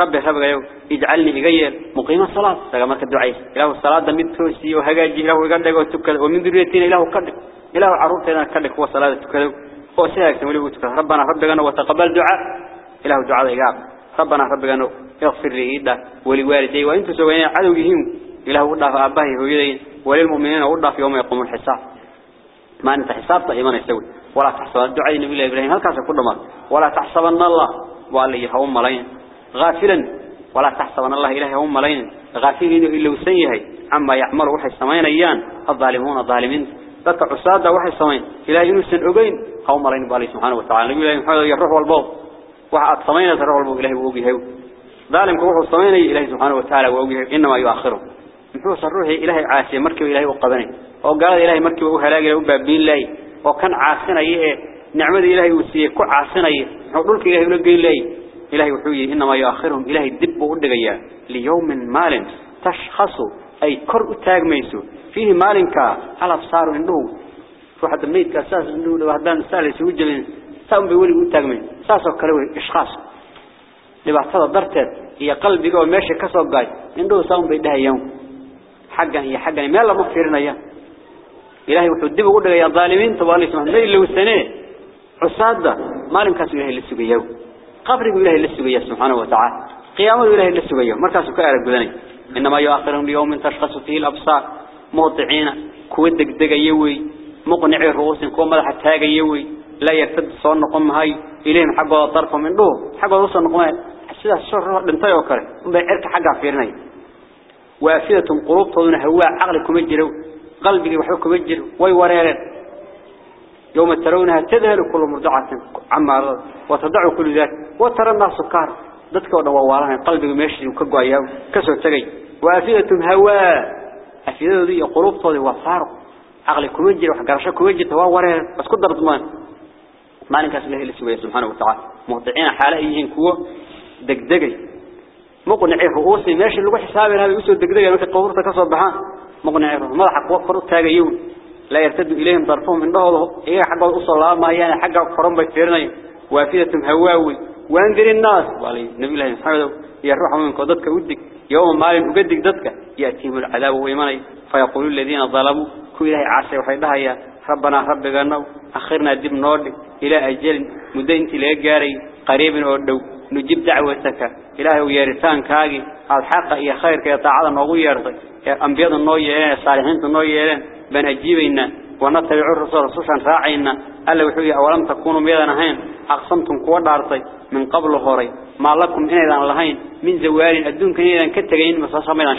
ربي ربي يجعلني إغير مقيم الصلاة. سأقامك الدعاء. إله الصلاة مد توسي وهجاجي إله وقدك وتكذب ومن ذريتين إله قدك إله عروتنا كدك هو صلاة تكذب هو سيهك تمولي وتكذب ربنا ربنا وتقبل دعاء. إله دعاء إيقاب ربنا ربنا يغفر لي إيدا ولوالدي وإنتو سوين عدوهم إله وضع فأباه ويدين وللمؤمنين وضع في يوم يقوم الحساب. ما أنت حساب طيب ما يسوي. ولا تحسب الدعاء النبي الله إبراهيم. هل كان كل ما؟ ولا تحسبن الله. وقال لي هم ملايين. غافلا. ولا تحسبن الله إلهي هم ملايين. غافلين إلا وسيهي عما يعمل وحي السمين أيان. الظالمون الظالمين ذلك عسادة وحي السمين إلهي نسن أبين هم ملايين بالله سبحانه وتعالى نبي الله محمد يروح والبوض وحد سمين تروح والبوض إلهي وأبيه ظالم كروح السمين إلهي سبحانه وتعالى وأبيه إنما يؤخره محوس الروح إلهي عاسي مركب إلهي وقبني وقال إلهي مركب وهلاقي وبابين الله وكان عاسنا إيه نعمة إلهي وسيه كو عاسنا إيه حضورك إلهي ولقي الله إلهي وحوي إنما يؤخرهم إلهي الدب ودقيا ليوم مال تشخص أي كر تاج ميسو فيه مالك على أبصار عنده واحد الميت كأساس عنده لو هدان سالس وجبين سام بيقولي تاج مين ساسو كلوه إشخاص. لبعض درتت هي قلبي جو ماشي كسر جاي عنده سام بيده يوم. حقا هي حقا. ما لا مغفرنا يا إلهي وحدب وقول يا ظالمين. تبالي سبحانه ما إلا والسنة عصادة ما لم كاسوا إلهي للسبيو قبرك إلهي للسبيو سبحانه وتعالى. قيامه إلهي للسبيو مركز كأرق بدني إنما يؤخرهم ليوم تشخص فيه الأبصار. موطعين كودك دق يوي مقنع الرؤوس كو مدح تاج يوي لا يرتد صون نقوم هاي إليهم حقه طرف من دو حقه وصل نقوم سيدا الشر لنتي وكره بيعرك حقه فيرني وافدة قلوب طولنا هواء عقلكم يجروا قلبك وحبكم يجروا ويوريرين يوم ترونها تذهل كل مرضعة عما رضت وتضع كل ذات وترى الناس سكار ضدك ودوارها قلبك ماشي وكقوا اياه كسو تغي وافدة هواء ذي قلوب طولي وفارق عقلكم يجروا وحقرشكم يجروا ووريرين بس كد ضمان ما نكاس الله إلا سبحانه سبحانه وتعالى. مهطعين حالئيين كوة. دقدقي مقنعي رؤوسي. ماشي اللي حسابي هذا يسود دقدقة مثل قبورته كسر بحان. مقنعي رؤوسي. مضحك وفر التاقيون لا يرتد إليهم طرفهم من ضهضه إيه حق الأصل الله ما يعني حق فرم بيتفيرني. وافدة هواوي. وانذر الناس. وعلي نبي الله محمد يروح من قدتك ودك. يوم مال أقدك ضدك يأتيهم العذاب وإيماني فيقول الذين ظلموا كل إلهي عاصي وحيدها يا ربنا رب قالنا أخرنا دب نورد إلى أجل مدينة لأجاري قريب أردو نجيب دعوتك. إلهي ويارتان كاغي الحق إيا خيرك يطاعد نوغو يارتك أنبياء النوي يلين الصالحين النوي يلين بنجيبنا ونتبع الرسول رسوشا راعينا ألا وحوية أولم تكونوا ميدان هين. أقسمتم كوا دارتي. من قبل هوري ما لكم إنيدان لهين. من زوال الدون كنيدان كتغين. مساسا ميدان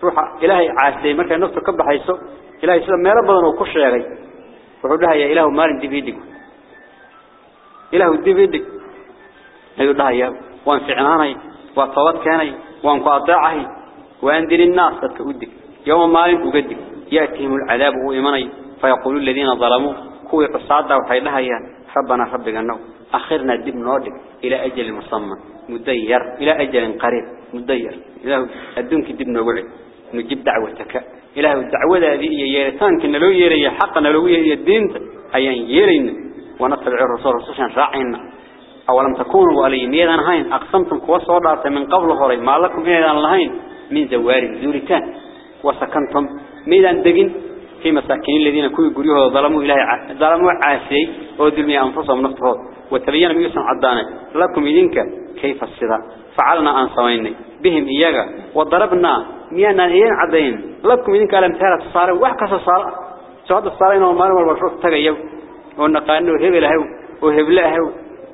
شاغن روح إلهي عاسي مركا نفسه كبه حيثو إلهي سلام ميلا بدن وكش يغي وحول لها يا إله مال دبيدك إله دبيدك أيضا لها يا وان فعناني وطوات كاني وان قاطعه وأنذر الناس تتكودك يوم مال أقدك يأتيهم العذاب وإيماني فيقول الذين ظلموا كوي قصادا وحيدها يا ربنا ربك أنه أخرنا الدب نودك إلى أجل مصمم مدير إلى أجل قريب مدير إله الدنك الدب نوعي نجيب دعوتك. إله الدعوة هذه ييرتان كنا لو يري حقنا لو يري الدين أيان يرين ونتبع الرسول رسولا راعينا أولم تكونوا ولي ميدان هين؟ أقسمتم كوا صورات من قبل هوري. ما لكم ميدان لهين؟ من زوار زورتان وسكنتم ميدان دقين في مساكين الذين كوي قريوه ظلموا إلهي ظلموا عاسي وذلمي أنفسهم نفطهم وتبين ميوسا عدانا لكم إذنك كيف الصداء فعلنا أن سويني. بهم إياك. وضربنا ميانا إيان عدين. لكم إذنك ألم تهرة الصالة وحكس الصالة سعود الصالين ومالهم والبشروف تغيب. ونقانه هبل هو وهبل هو.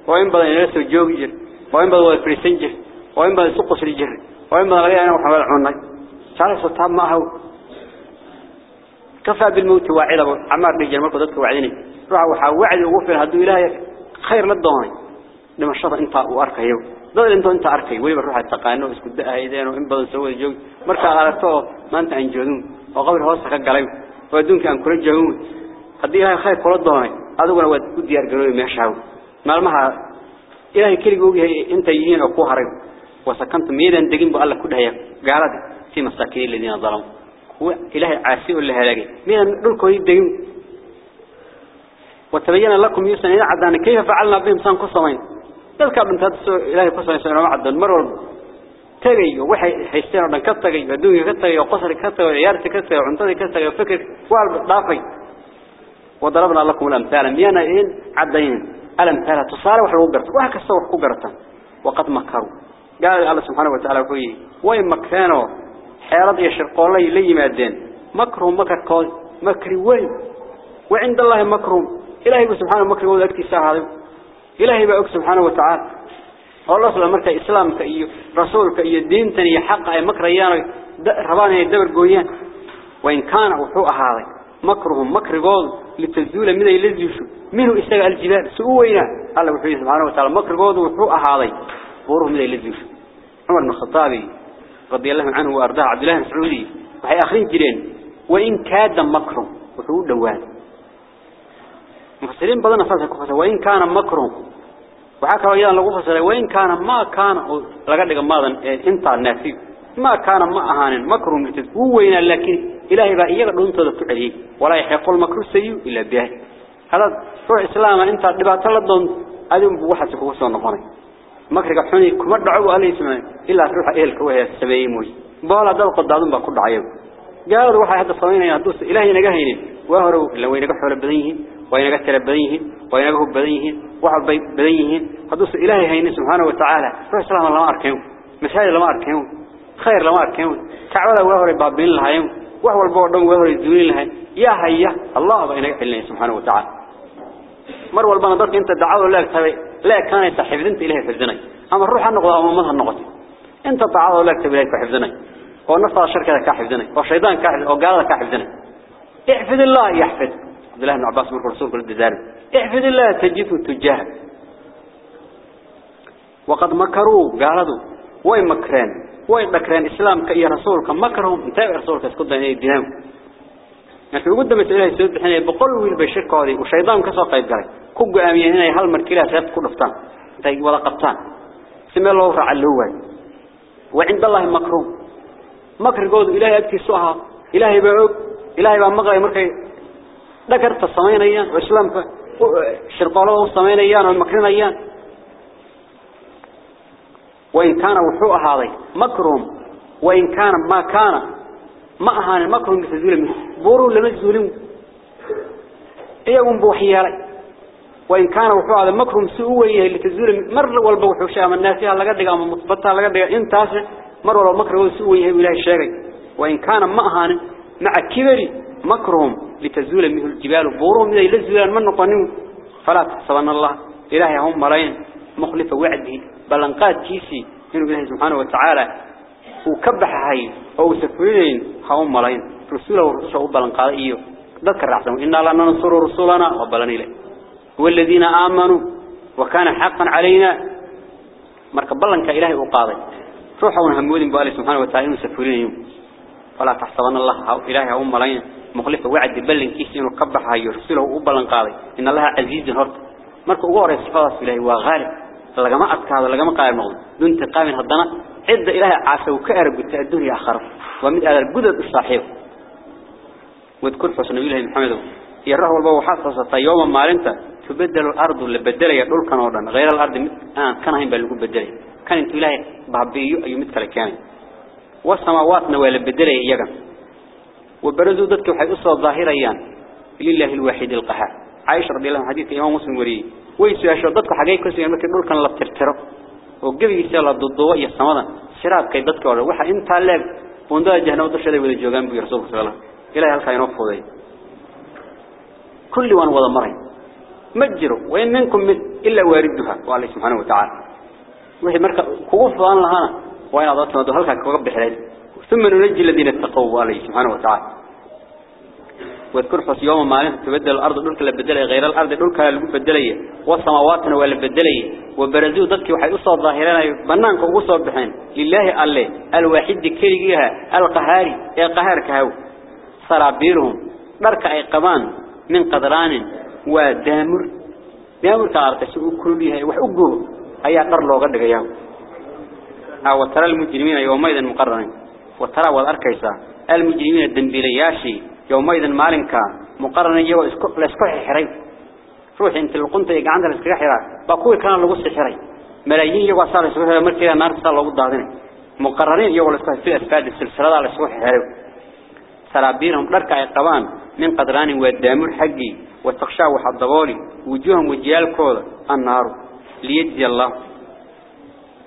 وإن بدأ ينسوا جوج جر. وإن بدأ والفريسين جر. وإن بدأ سقص الجر وإن بدأ غير أنا وحمل عني شعر سلطان ما هو كفى بالموت واعظة عمار نجر مركو ذاتك وعديني. روح وحا وعد وغفر هدو إلهي. خير للدوني لما الشرط انت واركه يو ضل انت انت اركي ولي بروح التقانو اسكو دقا ايدين وان بدل سوى جوج مركا غارتو ما انت انجودون وقبر هوسا كقليو ودونك ان كل جوون haddii ilaahay khayr kula doonay adiguna waad ku diyaar garoobi meeshaa maalmaha ilaahay keliga ogyahay intay yihiin oo ku haray wasakanta miidan degin bu alla ku dhahaya gaalada si masaakiin ladina dalam kuwa ilaahay caasi oo la halaagay miidan dhulkoodii degin وتبين لكم يوسن إذا عدنا كيف فعلنا بهم سان قصمين ذلك من تدسوا إلهي قصمين سنة عدن مرة تجي وحي حيستين عدن كتجي الدنيا كتجي وقصر كتجي وعيارتي كتجي وعنتدي كتجي وفكر والضافي وضربنا لكم الأمثال. ميانا إن عدين الأمثال تصار وحلو قرت وهك الصور قرتا وقد مكروا. قال الله سبحانه وتعالى فيه وين مكانوا حيرض يشرقوا الله لي مادين. مكرهم مكر قول مكر وين؟ وعند الله مكرهم. إلهي سبحانه مكر وذا اكتساء هذا. إلهي بأك سبحانه وتعالى. الله سبحانه مركا إسلام كأيه رسول كأيه دين تني حق أي مكر يانا ربانه يدبر قويان. وإن كان وحوء هذا مكرهم مكر قول لتزول من يلزيشو منه استقع الجبال سؤوينا الله وحيه سبحانه وتعالى مكر قول وحوء هذا بوره من يلزيشو عمر بن الخطابي رضي الله عنه وأرضاه عبد الله السعودي وحي آخرين جرين وإن كاد مكرهم وحوء دوان. مفسرين بدنا فسر وإن كان مكرهم وحكى أيضا لو فسر وإن كان ما كان لقد لقى ماذا؟ إنت النافي ما كان ما أهان مكرهم لتتبوين لكن إلهي بقى إياك دون تدفع ولا يحق المكر السيء إلا به. هذا روح إسلام. أنت دبعت لدون أدوم بوحسك وصول نقوني. مكرك حوني كما دعوا عليه سمعي إلا تروح إهلك وهي السبعي موي. بولا دل قد دادون بقى كل عيب قالوا روح هذا يهدوس إلهي نقهين وهروا لو ينقح ولا بدينهم وينقح تلا بدينهم وينقح بدينهم وحب بدينهم هدوس إلهي هين سبحانه وتعالى. روح إسلام الله أركيهم مساجد لما أركيهم خير لما أركيهم كعبة وهروا بابين لهايهم وهو البعض وهروا يزولين لهاي يا هيا. الله بينقح الله سبحانه وتعالى. مر والبنا أنت دعوه لا تبي لا كان يتحفظ أنت إلهي في الزني أما الروح النقضة أو مظهر النقطة. أنت تعوه لا تبي إلهي في حفظني ونفط الشركة كحفظني والشيطان كحفظ أو كحفظني احفظ الله يحفظ عبد الله بن عباس من الرسول كل الدزارب احفظ الله تجده تجاه. وقد مكروا قالوا وين مكران وين مكران إسلام كأي رسولك مكرهم انتبع رسولك اسكد أن يدينهم يعني قدام إلهي سيد حين بقول ويل بشرك هذه؟ وشيطان كسر قيد قال. كوجو أمين هنا هل مركلة سيد كل فتان تي ولا قبطان سمع الله رع اللوال وعند الله مكروم مكر قود إلهي أكتي سوها إلهي بعوق إلهي بقى ذكرت الصمين أيان وإسلام شرطاله الصمين أيان والمكرين أيان وإن كان وحوء هذا مكرهم وإن كان ما كان ما أهان مكرهم بتزول منه بورو لما يزولون إيهم بوحيالي وإن كان وحوء هذا مكرهم سوء اللي تزول مرة والبوحو شام الناس لقد قام مطبطها لقد انت مر ولا مكر سوء إلى الشارع وإن كان ما أهان مع كبر مكرهم لتزول منه الجبال بورهم. إذا يلزل من نقنون فلا تحسبن الله. إلهي هم مرين مخلف وعده. بلنقات كيسي إنه الله سبحانه وتعالى. وكبح هاي. أو سفرين هم مرين رسوله ورسوله. بلنقات إيوه. ذكر رحسهم إنا لا ننصر رسولنا. وبلن إليه. والذين آمنوا. وكان حقا علينا. مركب بلنك إلهي وقاضي. روحوا همودين بالله سبحانه وتعالى. سفرين فلا تحسبن الله. إلهي أم ملايين. مخلف وعد بلن كيس إنه كبحها يرسله وبلن قاضي. إن الله عزيز هرت مركو أقوى صفات إلهي وغالب لقما أتكاد لقما قائم نقول دون تقام هدنا عد إلهي عاسى وكأرب الدنيا آخر ومن هذا الجدد الصحيح. واذكر فسن نبي محمد. يراه والبو حاسس يوم ما أنت تبدل الأرض اللي بدلها يقول كان ورنا غير الأرض آه كان هين بلقوا بدلها كان إنتو إلهي بابيو أيو مثل كان والسماواتنا ولا بدلي يجا وبرزوا ذاتك وحي أصلا ظاهريان لله الواحد القهار. عائشة رضي الله حديث إمام مسلم وري. ويسوا يشوا ذاتك حقيقة كسي أنك نقول كان لبترتره وقبل يسأل الضوء يستمضى سراب كي ذاتك ولا. وحا إنت لاب وندا جهنم ودرشة ولا جوغان بي رسول الله إلهي هلقا ينفض كل وان وضا مرين مجروا وإن منكم من إلا واردها. والله سبحانه وتعالى. وهي مركا كوف فان لهانا. وين أضطنا دو. هلكا كوغب بحلال ثم ننجي الذين اتقوا عليه سبحانه وتعالى. واذكر فس يوم ما تبدل الأرض دولك لبدلية غير الأرض دولك لبدلية والسماواتنا ولبدلية وبرزوا ضدك وحي أصلا ظاهرين بنانك وقصوا بحين. لله الله الواحد كريجيها القهاري القهار كهو. سرابيرهم درك أي قمان من قدران ودامر دامر. كارت سوء كلها وحقه أي قر لو قد جياه أو ترى المجرمين يومئذ مقرنين وترى والأركيسة المجرمين الدنبيلياشي يومئذ مالنكا مقرنين يو لسكوح حري. روح انت القنطة عندنا لسكوح حري بقول كان لغو سحري ملايين يو صار لسكوح مركي نار صار لغو ضاغنين مقرنين يو لسكوح في أسفاد السلسلة لسكوح حري. سرابيرهم دركا يقبان من قدران والدامر حقي. وتخشى وحضغولي وجوههم وجيال كوذا النار. ليجزي الله.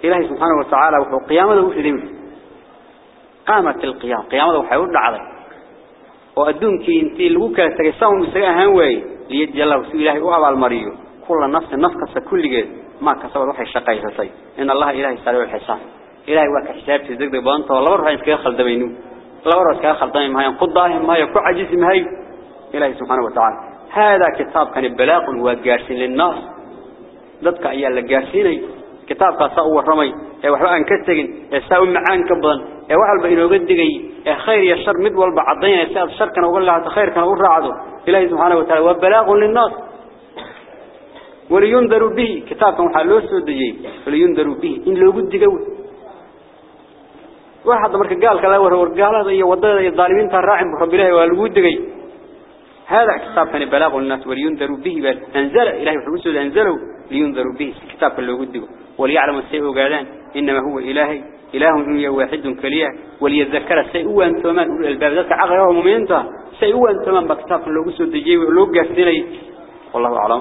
إلهي سبحانه وتعالى وحو قيامة قامت القيام. قيامة وحيود علي وأدونك انتي الوكا تقساهم بسيئة هنوي. ليجزي الله وسوء إلهي وأبع المريو. كل نفس نفس كل جيد. ما كسب روحي الشقاية سي. إن الله إلهي سريع الحساب. إلهي واك حساب ذكر بانتا. والله ورحي انت كيخل دمينو. الله ورحي كيخل دمين مهي قضاهم مهي كو عجيز مهي إلهي سبحانه وتعالى. هذا كتاب كان بلاغ وقارسين للناس. ضدك أيها اللي قارسيني كتاب قصو الرمي وحرا أن كستين يساوي معان كبدن وحلب بين قد جي خير يشر مد والبعضين يساوي شر كان وقول له خير كان وقول رعده إلهي سبحانه وتعالى وبلاغ للناس ولينذر به كتاب محلو سود جي ولينذر به إن لو قد جود واحد مرك قال كلا وهو قال هذا يوضي الظالمين تراعم بحب الله والوجود جي هذا كتاب كان بلاغ للناس ولينذر به بل أنزل إلهي سبحانه وتعالى أنزله لينذر به كتاب اللي قد جود وليعلم السيء وقالان إنما هو إلهي. إله هو واحد كلية. وليذكر السيء وأنتمان الباب ذلك عقله ومؤمنته سيء وأنتمان بكتاب كان له قده والله أعلم.